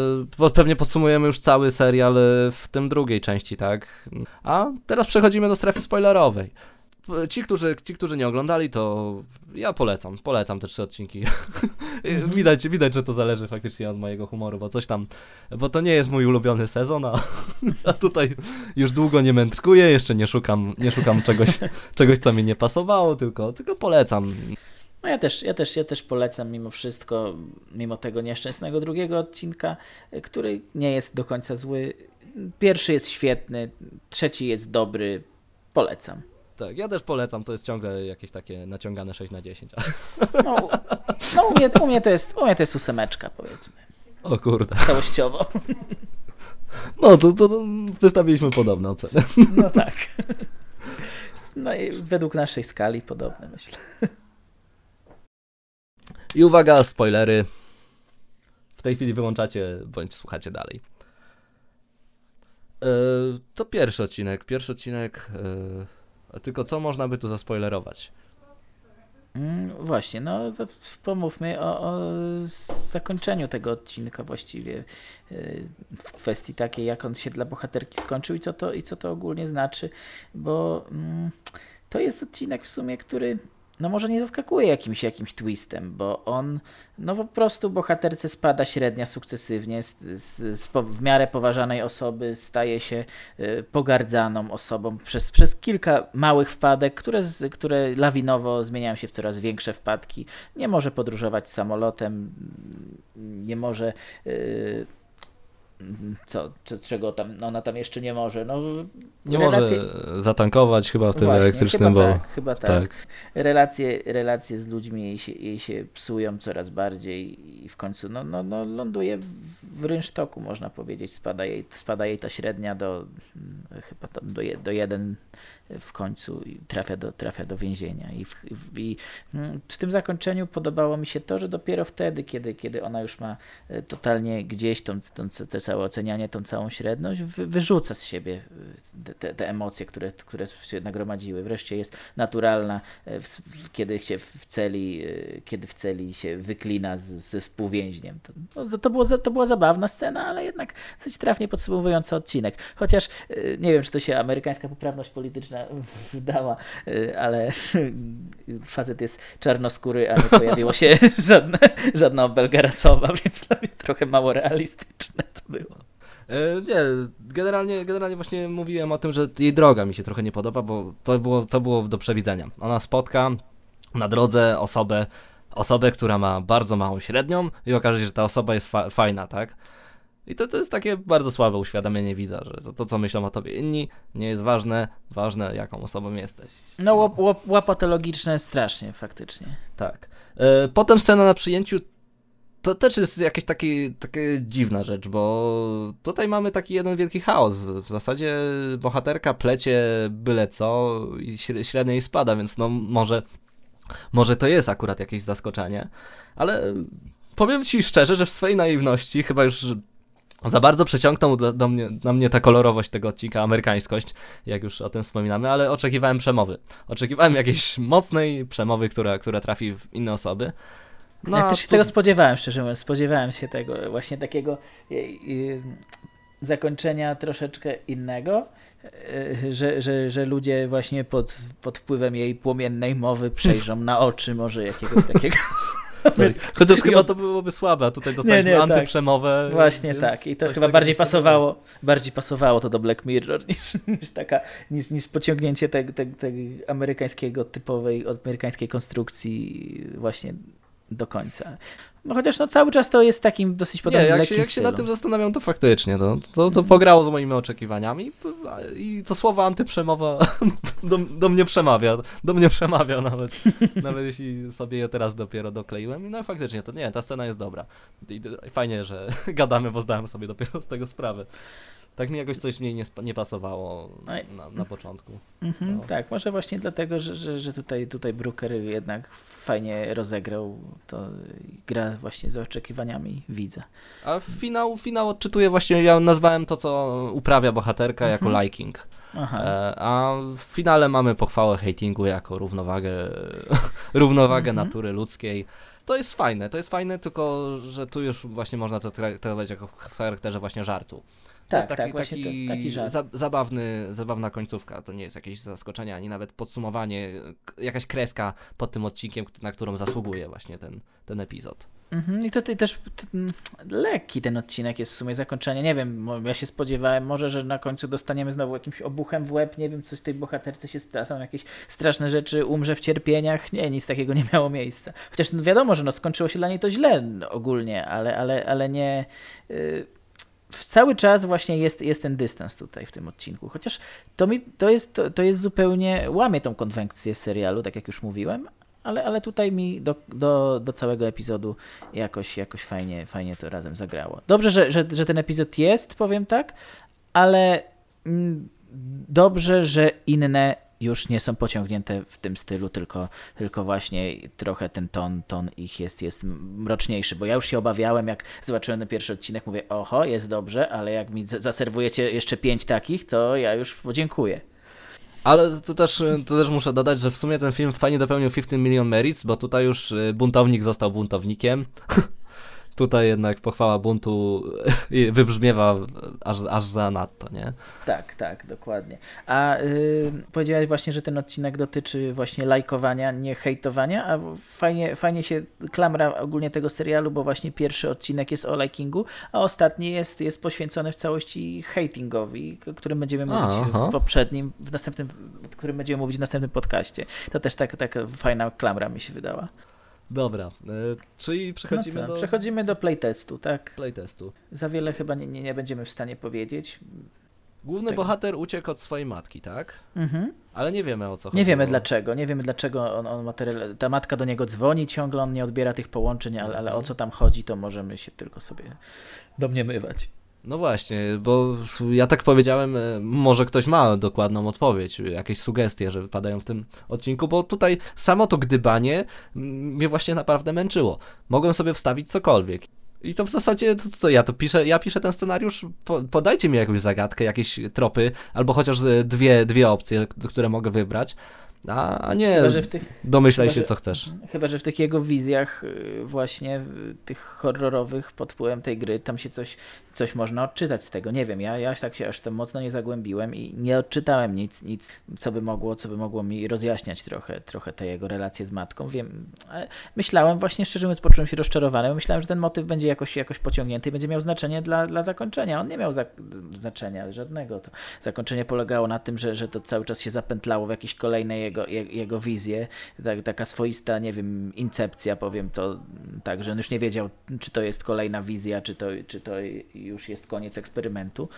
pewnie podsumujemy już cały serial w tym drugiej części, tak? A teraz przechodzimy do strefy spoilerowej. Ci którzy, ci, którzy nie oglądali, to ja polecam, polecam te trzy odcinki. Widać, widać, że to zależy faktycznie od mojego humoru, bo coś tam, bo to nie jest mój ulubiony sezon, a, a tutaj już długo nie mędrkuję, jeszcze nie szukam, nie szukam czegoś, czegoś, co mi nie pasowało, tylko, tylko polecam. No ja też, ja też, ja też polecam mimo wszystko, mimo tego nieszczęsnego drugiego odcinka, który nie jest do końca zły. Pierwszy jest świetny, trzeci jest dobry. Polecam. Tak, ja też polecam, to jest ciągle jakieś takie naciągane 6 na 10. No, no u, mnie, u, mnie to jest, u mnie to jest ósemeczka, powiedzmy. O kurde. Całościowo. No, to, to, to wystawiliśmy podobne oceny. No tak. No i według naszej skali podobne, myślę. I uwaga, spoilery. W tej chwili wyłączacie bądź słuchacie dalej. E, to pierwszy odcinek. Pierwszy odcinek. E, tylko co można by tu zaspoilerować? Mm, właśnie, no to pomówmy o, o zakończeniu tego odcinka właściwie e, w kwestii takiej, jak on się dla bohaterki skończył i co to, i co to ogólnie znaczy, bo mm, to jest odcinek w sumie, który no może nie zaskakuje jakimś, jakimś twistem, bo on, no po prostu bohaterce spada średnia sukcesywnie, z, z, z w miarę poważanej osoby staje się y, pogardzaną osobą przez, przez kilka małych wpadek, które, z, które lawinowo zmieniają się w coraz większe wpadki. Nie może podróżować samolotem, nie może y, co, czego tam ona tam jeszcze nie może. No, nie relacje... może zatankować chyba w tym Właśnie, elektrycznym, chyba bo tak, chyba tak. tak. Relacje, relacje z ludźmi jej się, jej się psują coraz bardziej i w końcu no, no, no, ląduje w rynsztoku, można powiedzieć. Spada jej, spada jej ta średnia do chyba tam do, do jeden w końcu trafia do, trafia do więzienia. I w, w, I mm, w tym zakończeniu podobało mi się to, że dopiero wtedy, kiedy, kiedy ona już ma e, totalnie gdzieś tą, tą, te całe ocenianie, tą całą średność, wy, wyrzuca z siebie e, te, te, emocje, które, które się nagromadziły. Wreszcie jest naturalna, e, kiedy się w celi, kiedy w celi się wyklina z, ze współwięźniem. To, no, to, było, to była zabawna scena, ale jednak dosyć trafnie podsumowująca odcinek. Chociaż nie wiem, czy to się amerykańska poprawność polityczna wydała, y, ale facet jest czarnoskóry, a nie pojawiło się żadne, żadna obelga rasowa, więc dla mnie trochę mało realistyczne to było. E, nie, generalnie, generalnie właśnie mówiłem o tym, że jej droga mi się trochę nie podoba, bo to było, to było do przewidzenia. Ona spotka na drodze osobę, osobę, która ma bardzo małą średnią i okaże się, że ta osoba jest fa fajna, tak? I to, to jest takie bardzo słabe uświadomienie widza, że to, to, co myślą o tobie inni, nie jest ważne, ważne jaką osobą jesteś. No łap, łap, łapatologiczne strasznie, faktycznie. Tak. E, potem scena na przyjęciu to też jest jakaś taki, taka dziwna rzecz, bo tutaj mamy taki jeden wielki chaos. W zasadzie bohaterka plecie byle co i średnio jej spada, więc no może, może to jest akurat jakieś zaskoczenie, ale powiem ci szczerze, że w swojej naiwności chyba już za bardzo przeciągnął do, do mnie, na mnie ta kolorowość tego odcinka, amerykańskość, jak już o tym wspominamy, ale oczekiwałem przemowy. Oczekiwałem jakiejś mocnej przemowy, która, która trafi w inne osoby. No, ja też się tu... tego spodziewałem, szczerze mówiąc. Spodziewałem się tego, właśnie takiego yy, zakończenia troszeczkę innego, yy, że, że, że ludzie właśnie pod, pod wpływem jej płomiennej mowy przejrzą na oczy może jakiegoś takiego. Chociaż chyba to byłoby słabe, a tutaj dostaliśmy nie, nie, antyprzemowę. Tak. Właśnie tak. I to chyba bardziej pasowało, bardziej pasowało to do Black Mirror niż, niż taka, niż, niż pociągnięcie tej, tej, tej amerykańskiego, typowej, amerykańskiej konstrukcji właśnie do końca. No chociaż no cały czas to jest takim dosyć podobnym Nie, jak się, jak się nad tym zastanawiam, to faktycznie, to, to, to pograło z moimi oczekiwaniami i to słowo antyprzemowa do, do mnie przemawia, do mnie przemawia nawet, nawet jeśli sobie je teraz dopiero dokleiłem. No faktycznie, to nie, ta scena jest dobra. I fajnie, że gadamy, bo zdałem sobie dopiero z tego sprawę. Tak mi jakoś coś mniej nie, nie pasowało no na, na początku. Mhm, no. Tak, może właśnie dlatego, że, że, że tutaj, tutaj Brooker jednak fajnie rozegrał to gra właśnie z oczekiwaniami widza. A finał, finał odczytuję właśnie, ja nazwałem to, co uprawia bohaterka mhm. jako liking. Aha. E, a w finale mamy pochwałę hatingu jako równowagę, równowagę mhm. natury ludzkiej to jest fajne, to jest fajne, tylko że tu już właśnie można to traktować jako w charakterze właśnie żartu. To tak, jest taki, tak, taki, to, taki za, zabawny, zabawna końcówka. To nie jest jakieś zaskoczenie, ani nawet podsumowanie, jakaś kreska pod tym odcinkiem, na którą zasługuje właśnie ten, ten epizod. Mhm, I tutaj też ten, lekki ten odcinek jest w sumie zakończenie. Nie wiem, ja się spodziewałem może, że na końcu dostaniemy znowu jakimś obuchem w łeb, nie wiem, coś tej bohaterce się stało, jakieś straszne rzeczy, umrze w cierpieniach. Nie, nic takiego nie miało miejsca. Chociaż no wiadomo, że no, skończyło się dla niej to źle ogólnie, ale, ale, ale nie... Yy cały czas właśnie jest, jest ten dystans tutaj w tym odcinku. Chociaż to, mi, to, jest, to, to jest zupełnie, łamie tą konwencję serialu, tak jak już mówiłem, ale, ale tutaj mi do, do, do całego epizodu jakoś, jakoś fajnie, fajnie to razem zagrało. Dobrze, że, że, że ten epizod jest, powiem tak, ale mm, dobrze, że inne już nie są pociągnięte w tym stylu, tylko, tylko właśnie trochę ten ton, ton ich jest, jest mroczniejszy, bo ja już się obawiałem, jak zobaczyłem ten pierwszy odcinek, mówię, oho, jest dobrze, ale jak mi zaserwujecie jeszcze pięć takich, to ja już podziękuję. Ale to też, to też muszę dodać, że w sumie ten film fajnie dopełnił 15 Million Merits, bo tutaj już y, buntownik został buntownikiem. tutaj jednak pochwała buntu wybrzmiewa aż, aż za nadto, nie? Tak, tak, dokładnie. A yy, powiedziałeś właśnie, że ten odcinek dotyczy właśnie lajkowania, nie hejtowania, a fajnie, fajnie się klamra ogólnie tego serialu, bo właśnie pierwszy odcinek jest o likingu, a ostatni jest, jest poświęcony w całości hatingowi, o którym będziemy mówić a, w poprzednim, w następnym, o którym będziemy mówić w następnym podcaście. To też tak, taka fajna klamra mi się wydała. Dobra, e, czyli przechodzimy no do... Przechodzimy do playtestu, tak? Playtestu. Za wiele chyba nie, nie, nie będziemy w stanie powiedzieć. Główny Tego. bohater uciekł od swojej matki, tak? Mhm. Ale nie wiemy o co chodzi. Nie wiemy dlaczego, nie wiemy dlaczego on, on materiał, ta matka do niego dzwoni ciągle, on nie odbiera tych połączeń, ale, ale o co tam chodzi, to możemy się tylko sobie domniemywać. No właśnie, bo ja tak powiedziałem, e, może ktoś ma dokładną odpowiedź, jakieś sugestie, że wypadają w tym odcinku, bo tutaj samo to gdybanie mnie właśnie naprawdę męczyło. Mogłem sobie wstawić cokolwiek. I to w zasadzie, to, co ja to piszę, ja piszę ten scenariusz, po, podajcie mi jakąś zagadkę, jakieś tropy, albo chociaż dwie, dwie opcje, które mogę wybrać. A, nie, Chyba, że w tych, domyślaj chyba, się że- co chcesz. chyba, że w tych jego wizjach y, właśnie tych horrorowych pod wpływem tej gry, tam się coś, coś można odczytać z tego. Nie wiem, ja, ja tak się aż tam mocno nie zagłębiłem i nie odczytałem nic, nic co, by mogło, co by mogło mi rozjaśniać trochę, trochę te jego relacje z matką. Wiem, ale myślałem właśnie, szczerze mówiąc, poczułem się rozczarowany, bo myślałem, że ten motyw będzie jakoś, jakoś pociągnięty i będzie miał znaczenie dla, dla zakończenia. On nie miał za, znaczenia żadnego. To zakończenie polegało na tym, że, że to cały czas się zapętlało w jakieś kolejne jego, je, jego wizje. Tak, taka swoista, nie wiem, incepcja, powiem to tak, że on już nie wiedział, czy to jest kolejna wizja, czy to, czy to już jest koniec eksperymentu.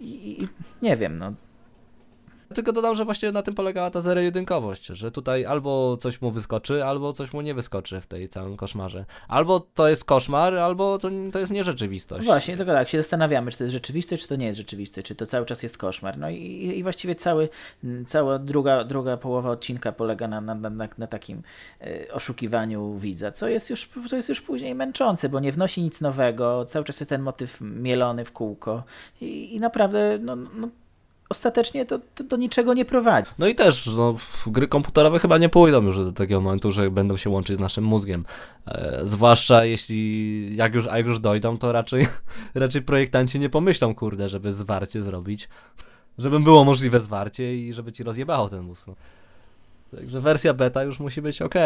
I, i nie wiem, no. Tylko dodam, że właśnie na tym polegała ta zero-jedynkowość, że tutaj albo coś mu wyskoczy, albo coś mu nie wyskoczy w tej całym koszmarze. Albo to jest koszmar, albo to, to jest nierzeczywistość. Właśnie, tylko tak, się zastanawiamy, czy to jest rzeczywiste, czy to nie jest rzeczywiste, czy to cały czas jest koszmar. No i, i właściwie cały, cała druga, druga połowa odcinka polega na, na, na, na takim e, oszukiwaniu widza, co jest, już, co jest już później męczące, bo nie wnosi nic nowego, cały czas jest ten motyw mielony w kółko i, i naprawdę no, no, ostatecznie to, to do niczego nie prowadzi. No i też, no, gry komputerowe chyba nie pójdą już do takiego momentu, że będą się łączyć z naszym mózgiem. E, zwłaszcza jeśli, jak już, a jak już dojdą, to raczej, raczej projektanci nie pomyślą, kurde, żeby zwarcie zrobić. Żeby było możliwe zwarcie i żeby ci rozjebało ten mózg. No. Także wersja beta już musi być ok.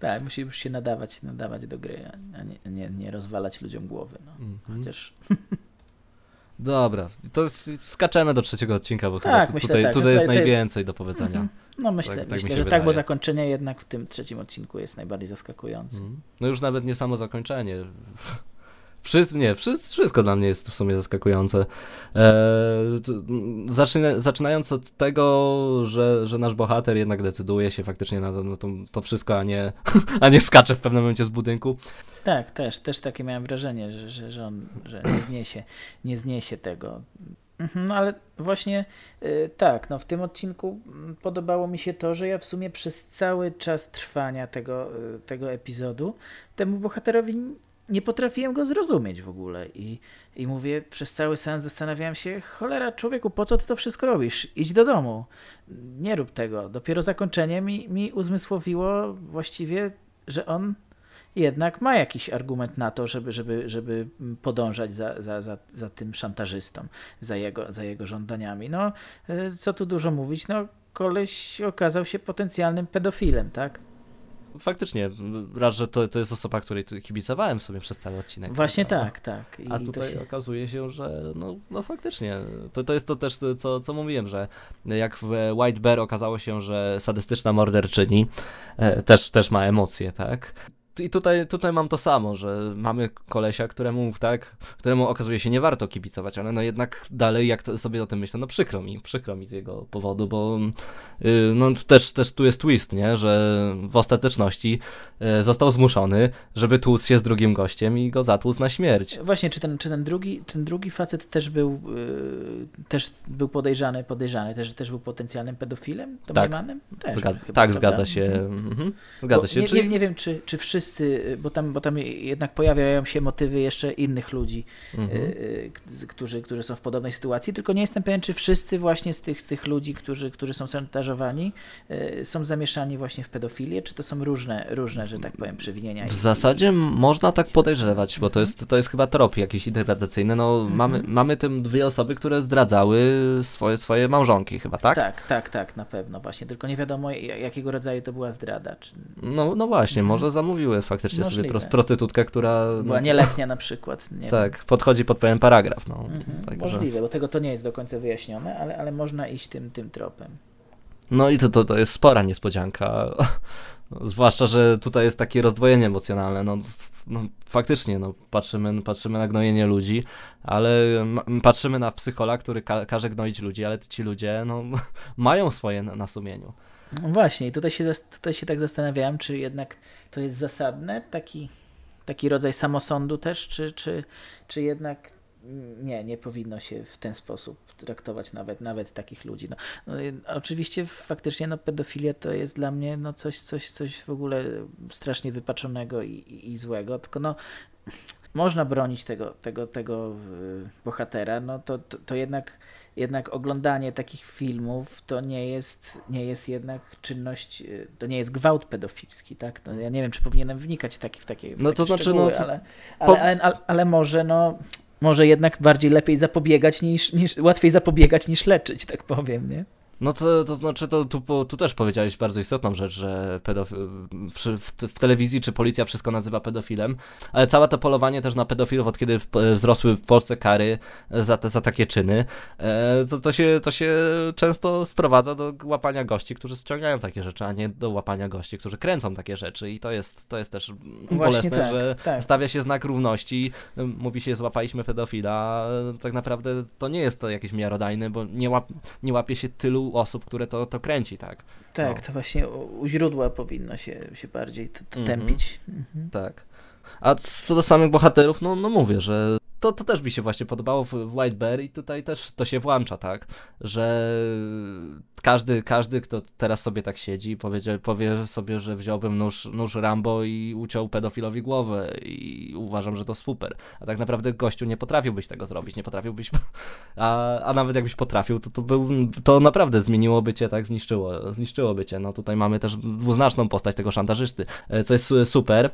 Tak, musi już się nadawać, nadawać do gry, a nie, nie, nie rozwalać ludziom głowy. No. Mhm. Chociaż Dobra, to skaczemy do trzeciego odcinka, bo Tak, chyba myślę tutaj, tak. tutaj jest Tutaj- najwięcej do powiedzenia. No myślę, Tak- tak mi myślę że tak, bo wydaje. zakończenie jednak w tym trzecim odcinku jest najbardziej zaskakujące. Mhm. No już nawet nie samo zakończenie. Wszyscy, nie, wszystko, wszystko dla mnie jest w sumie zaskakujące. Eee, zaczynając od tego, że, że nasz bohater jednak decyduje się faktycznie na to, no to, to wszystko, a nie, a nie skacze w pewnym momencie z budynku. Tak, też, też takie miałem wrażenie, że, że, że on że nie zniesie, nie zniesie tego. Mhm, No ale właśnie y, tak, no w tym odcinku mm, podobało mi się to, że ja w sumie przez cały czas trwania tego, y, tego epizodu temu bohaterowi nie potrafiłem go zrozumieć w ogóle i, i mówię, przez cały sens zastanawiałem się, cholera człowieku, po co ty to wszystko robisz? Idź do domu, nie rób tego. Dopiero zakończenie mi, mi uzmysłowiło właściwie, że on jednak ma jakiś argument na to, żeby, żeby, żeby podążać za, za, za, za tym szantażystą, za jego, za jego żądaniami. No, y, co tu dużo mówić, no, koleś okazał się potencjalnym pedofilem, tak? Faktycznie, raz, że to, to jest osoba, której kibicowałem w sumie przez cały odcinek. Właśnie prawda? tak, tak. I A tutaj się- okazuje się, że no, no faktycznie, to, to jest to też, co, co mówiłem, że jak w White Bear okazało się, że sadystyczna morderczyni e, też, też ma emocje, tak? I tutaj, tutaj mam to samo, że mamy kolesia, któremu, tak, któremu okazuje się nie warto kibicować, ale no jednak dalej, jak sobie o tym myślę, no przykro mi, przykro mi z jego powodu, bo y, no też, też tu jest twist, nie, że w ostateczności y, został zmuszony, żeby tłuc się z drugim gościem i go zatłuc na śmierć. Właśnie, czy ten, czy ten, drugi, ten drugi facet też był, yy, też był podejrzany, podejrzany, też, też był potencjalnym pedofilem domniemanym? Też, Zgadza, chyba, tak, prawda? zgadza się. Mhm. Mhm. Zgadza Bo się. Nie, Czyli... nie, nie wiem, czy, czy wszyscy, bo tam, bo tam jednak pojawiają się motywy jeszcze innych ludzi, Mhm. y, y, którzy, którzy są w podobnej sytuacji, tylko nie jestem pewien, czy wszyscy właśnie z tych, z tych ludzi, którzy, którzy są szantażowani, y, są zamieszani właśnie w pedofilię, czy to są różne, różne że tak powiem, przewinienia. W i- zasadzie m- można tak podejrzewać, bo to jest, to jest chyba trop jakiś interpretacyjny. No, Mhm. mamy, mamy tym dwie osoby, które zdradzały swoje, swoje małżonki chyba, tak? Tak, tak, tak, na pewno właśnie, tylko nie wiadomo ja- jakiego rodzaju to była zdrada. Czy No, no właśnie, może zamówiły faktycznie sobie Możliwe. pro, prostytutkę, która... była no, nieletnia na przykład. Nie wiem. Tak, podchodzi pod pewien paragraf. No, Mhm, także- Możliwe, bo tego to nie jest do końca wyjaśnione, ale, ale można iść tym, tym tropem. No i to, to, to jest spora niespodzianka. No, zwłaszcza, że tutaj jest takie rozdwojenie emocjonalne. No, no faktycznie, no, patrzymy, patrzymy na gnojenie ludzi, ale patrzymy na psychola, który ka każe gnoić ludzi, ale ci ludzie no, mają swoje na, na sumieniu. No Właśnie, tutaj się, tutaj się tak zastanawiałem, czy jednak to jest zasadne, taki, taki rodzaj samosądu też, czy, czy, czy jednak nie, nie powinno się w ten sposób traktować nawet, nawet takich ludzi. No, no, oczywiście faktycznie no, pedofilia to jest dla mnie no, coś, coś, coś w ogóle strasznie wypaczonego i, i, i złego, tylko no można bronić tego, tego, tego y, bohatera, no to, to, to jednak jednak oglądanie takich filmów to nie jest, nie jest jednak czynność, y, to nie jest gwałt pedofilski, tak? No, ja nie wiem, czy powinienem wnikać w takie, w takie, w No to znaczy, no to- ale, ale, ale, ale, ale może, no, może jednak bardziej lepiej zapobiegać niż, niż, łatwiej zapobiegać niż leczyć, tak powiem, nie? No to, to znaczy, to, tu, tu też powiedziałeś bardzo istotną rzecz, że pedofi- w, w, w telewizji czy policja wszystko nazywa pedofilem, ale całe to polowanie też na pedofilów, od kiedy p- wzrosły w Polsce kary za, te, za takie czyny, e, to, to, się, to się często sprowadza do łapania gości, którzy ściągają takie rzeczy, a nie do łapania gości, którzy kręcą takie rzeczy i to jest, to jest też bolesne, tak, że tak. stawia się znak równości, mówi się złapaliśmy pedofila, tak naprawdę to nie jest to jakieś miarodajne, bo nie, łap, nie łapie się tylu osób, które to, to kręci, tak? Tak, No. to właśnie u, źródła powinno się, się bardziej Mhm. tępić. Mhm. Tak. A co do samych bohaterów, no, no mówię, że to, to też mi się właśnie podobało w, White Bear i tutaj też to się włącza, tak? Że każdy, każdy, kto teraz sobie tak siedzi, powiedzie, powie sobie, że wziąłbym nóż, nóż Rambo i uciął pedofilowi głowę i uważam, że to super. A tak naprawdę gościu nie potrafiłbyś tego zrobić, nie potrafiłbyś, a, a nawet jakbyś potrafił, to, to, był, to naprawdę zmieniłoby cię, tak? Zniszczyło, zniszczyłoby cię. No tutaj mamy też dwuznaczną postać tego szantażysty, e, co jest su- super.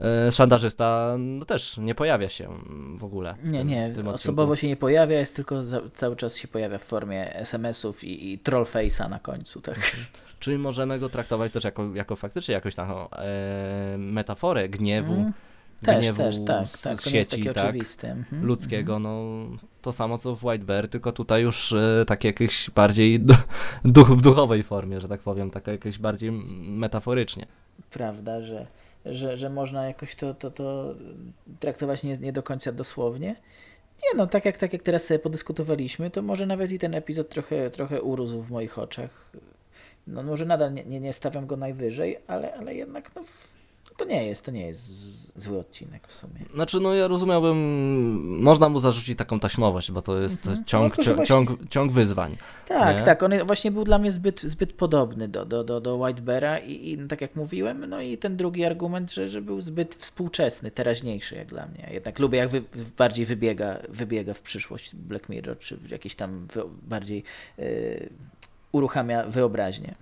E, Szantażysta no też nie pojawia się w ogóle. W Nie, tym, nie, tym osobowo się nie pojawia, jest tylko za, cały czas się pojawia w formie SMS-ów i, i trollface'a na końcu, tak. Czyli możemy go traktować też jako, jako faktycznie jakąś taką e, metaforę gniewu, Mm, Też, gniewu też, tak, z, tak, z sieci, tak? oczywiste. Mhm, ludzkiego, no to samo co w White Bear, tylko tutaj już e, tak jakieś bardziej du- duch, w duchowej formie, że tak powiem, tak jakieś bardziej metaforycznie. prawda, że, że, że można jakoś to, to, to traktować nie, nie do końca dosłownie. Nie no, tak jak, tak jak teraz sobie podyskutowaliśmy, to może nawet i ten epizod trochę, trochę urósł w moich oczach. No może nadal nie, nie, nie stawiam go najwyżej, ale, ale jednak no, to nie jest, to nie jest zły odcinek w sumie. Znaczy, no ja rozumiałbym, można mu zarzucić taką taśmowość, bo to jest Mhm. ciąg, No, właśnie- ciąg, ciąg wyzwań. Tak, Nie? tak. On właśnie był dla mnie zbyt, zbyt podobny do, do, do, do White Beara i, i no, tak jak mówiłem, no i ten drugi argument, że, że był zbyt współczesny, teraźniejszy jak dla mnie. Jednak lubię jak wy, bardziej wybiega, wybiega w przyszłość Black Mirror, czy jakieś tam bardziej yy, uruchamia wyobraźnię.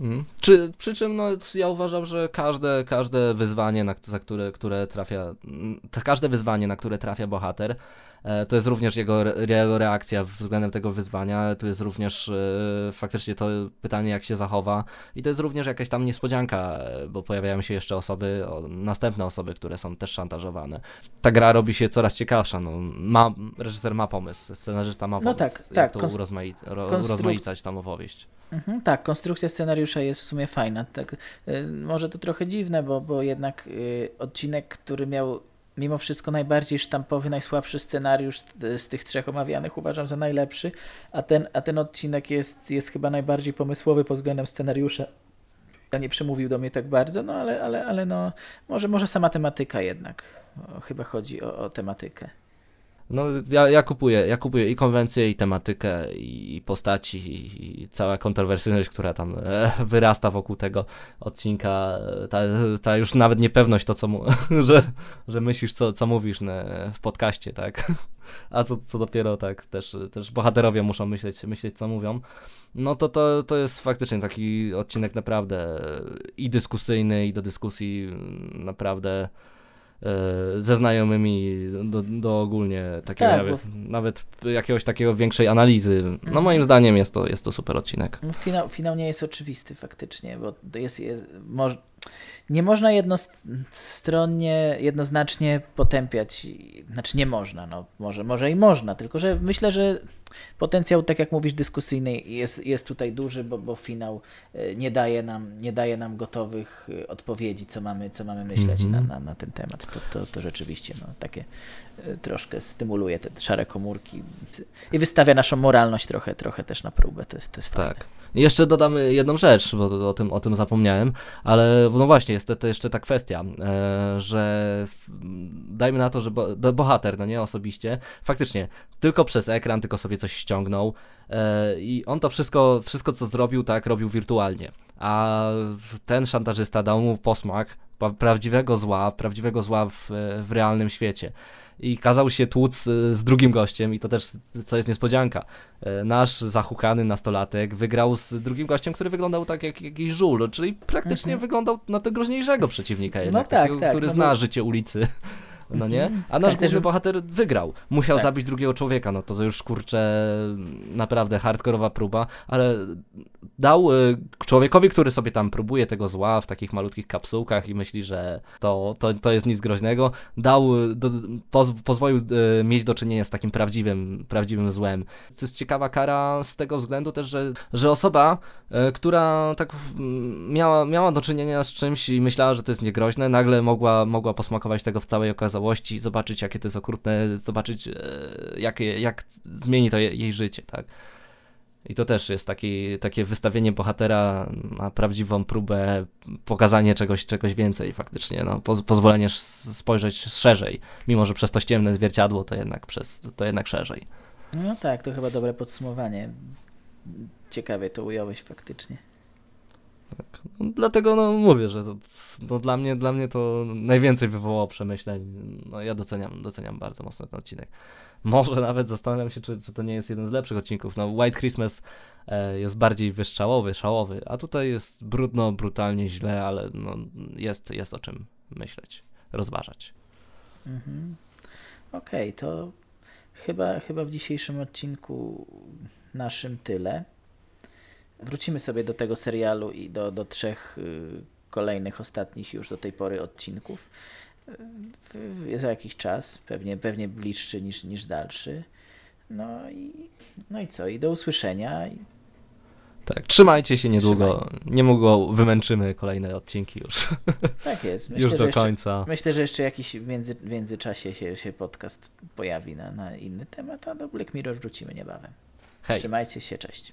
Mhm. Czy, przy czym no, ja uważam, że każde, każde wyzwanie, na, za które, które trafia, mm, każde wyzwanie, na które trafia bohater, e, to jest również jego, jego reakcja względem tego wyzwania, to jest również e, faktycznie to pytanie, jak się zachowa i to jest również jakaś tam niespodzianka, e, bo pojawiają się jeszcze osoby, o, następne osoby, które są też szantażowane. Ta gra robi się coraz ciekawsza, no, ma, reżyser ma pomysł, scenarzysta ma No pomysł, tak, jak tak, to urozmaic, ro, urozmaicać tam opowieść. Mhm, tak, konstrukcja scenariusza jest w sumie fajna. Tak, y, może to trochę dziwne, bo, bo jednak y, odcinek, który miał mimo wszystko najbardziej sztampowy, najsłabszy scenariusz z, z tych trzech omawianych uważam za najlepszy, a ten, a ten odcinek jest, jest chyba najbardziej pomysłowy pod względem scenariusza. Ja nie przemówił do mnie tak bardzo, no ale, ale, ale no, może, może sama tematyka jednak. O, chyba chodzi o, o tematykę. No, ja, ja kupuję, ja kupuję i konwencję, i tematykę, i postaci, i, i cała kontrowersyjność, która tam e, wyrasta wokół tego odcinka, ta, ta już nawet niepewność to, co mu, że, że myślisz, co, co mówisz na, w podcaście, tak? A co, co dopiero tak, też, też bohaterowie muszą myśleć, myśleć, co mówią. No to, to, to jest faktycznie taki odcinek naprawdę i dyskusyjny, i do dyskusji mm, naprawdę ze znajomymi do, do ogólnie takiego Tak, nawet, bo- nawet jakiegoś takiego większej analizy. No Mhm. moim zdaniem jest to, jest to super odcinek. No, finał, finał nie jest oczywisty faktycznie, bo jest, jest moż, nie można jednostronnie, jednoznacznie potępiać, znaczy nie można, no może, może i można, tylko że myślę, że potencjał, tak jak mówisz, dyskusyjny jest, jest tutaj duży, bo, bo finał e, nie daje nam, nie daje nam gotowych e, odpowiedzi, co mamy, co mamy myśleć Mhm. na, na, na ten temat. To, to, to rzeczywiście no, takie e, troszkę stymuluje te szare komórki i wystawia naszą moralność trochę, trochę też na próbę. To jest, to jest. Tak. Jeszcze dodam jedną rzecz, bo o tym, o tym zapomniałem, ale no właśnie, jest to, to jeszcze ta kwestia, e, że dajmy na to, że bohater, no nie osobiście, faktycznie tylko przez ekran, tylko sobie coś ściągnął e, i on to wszystko, wszystko co zrobił, tak robił wirtualnie. A ten szantażysta dał mu posmak prawdziwego zła, prawdziwego zła w, w realnym świecie. I kazał się tłuc y, z drugim gościem, i to też, co jest niespodzianka. y, Nasz zahukany nastolatek wygrał z drugim gościem, który wyglądał tak jak jakiś żul, czyli praktycznie Mhm. wyglądał na tego groźniejszego przeciwnika jednak, tak, takiego, tak, który no zna bo- życie ulicy. No nie? Mhm. A nasz główny bohater wygrał. Musiał Tak. zabić drugiego człowieka, no to już kurczę naprawdę hardkorowa próba, ale dał y, człowiekowi, który sobie tam próbuje tego zła w takich malutkich kapsułkach i myśli, że to, to, to jest nic groźnego, dał, y, do, poz, pozwolił y, mieć do czynienia z takim prawdziwym, prawdziwym złem. To jest ciekawa kara z tego względu też, że, że osoba, która tak miała, miała do czynienia z czymś i myślała, że to jest niegroźne, nagle mogła, mogła posmakować tego w całej okazałości, zobaczyć jakie to jest okrutne, zobaczyć e, jakie, jak zmieni to je, jej życie, tak. I to też jest taki, takie wystawienie bohatera na prawdziwą próbę, pokazanie czegoś, czegoś więcej faktycznie, no, poz, pozwolenie spojrzeć szerzej, mimo że przez to ściemne zwierciadło, to jednak, przez, to jednak szerzej. No tak, to chyba dobre podsumowanie. Ciekawie to ująłeś faktycznie. Tak. No, dlatego no, mówię, że to, no, dla, mnie, dla mnie to najwięcej wywołało przemyśleń. No, ja doceniam, doceniam bardzo mocno ten odcinek. Może nawet zastanawiam się, czy, czy to nie jest jeden z lepszych odcinków. No, White Christmas e, jest bardziej wystrzałowy, szałowy, a tutaj jest brudno, brutalnie, źle, ale no, jest, jest o czym myśleć, rozważać. Mhm. Okej, to chyba, chyba w dzisiejszym odcinku naszym tyle. Wrócimy sobie do tego serialu i do, do trzech y, kolejnych, ostatnich już do tej pory odcinków. Y, w, za jakiś czas, pewnie, pewnie bliższy niż, niż dalszy. No i, no i co? I do usłyszenia. Tak, trzymajcie się niedługo. Niedługo wymęczymy kolejne odcinki już, tak jest. już że do jeszcze- końca. Myślę, że jeszcze jakiś w, między, w międzyczasie się, się podcast pojawi na, na inny temat, a do Black Mirror wrócimy niebawem. Hej. Trzymajcie się, cześć.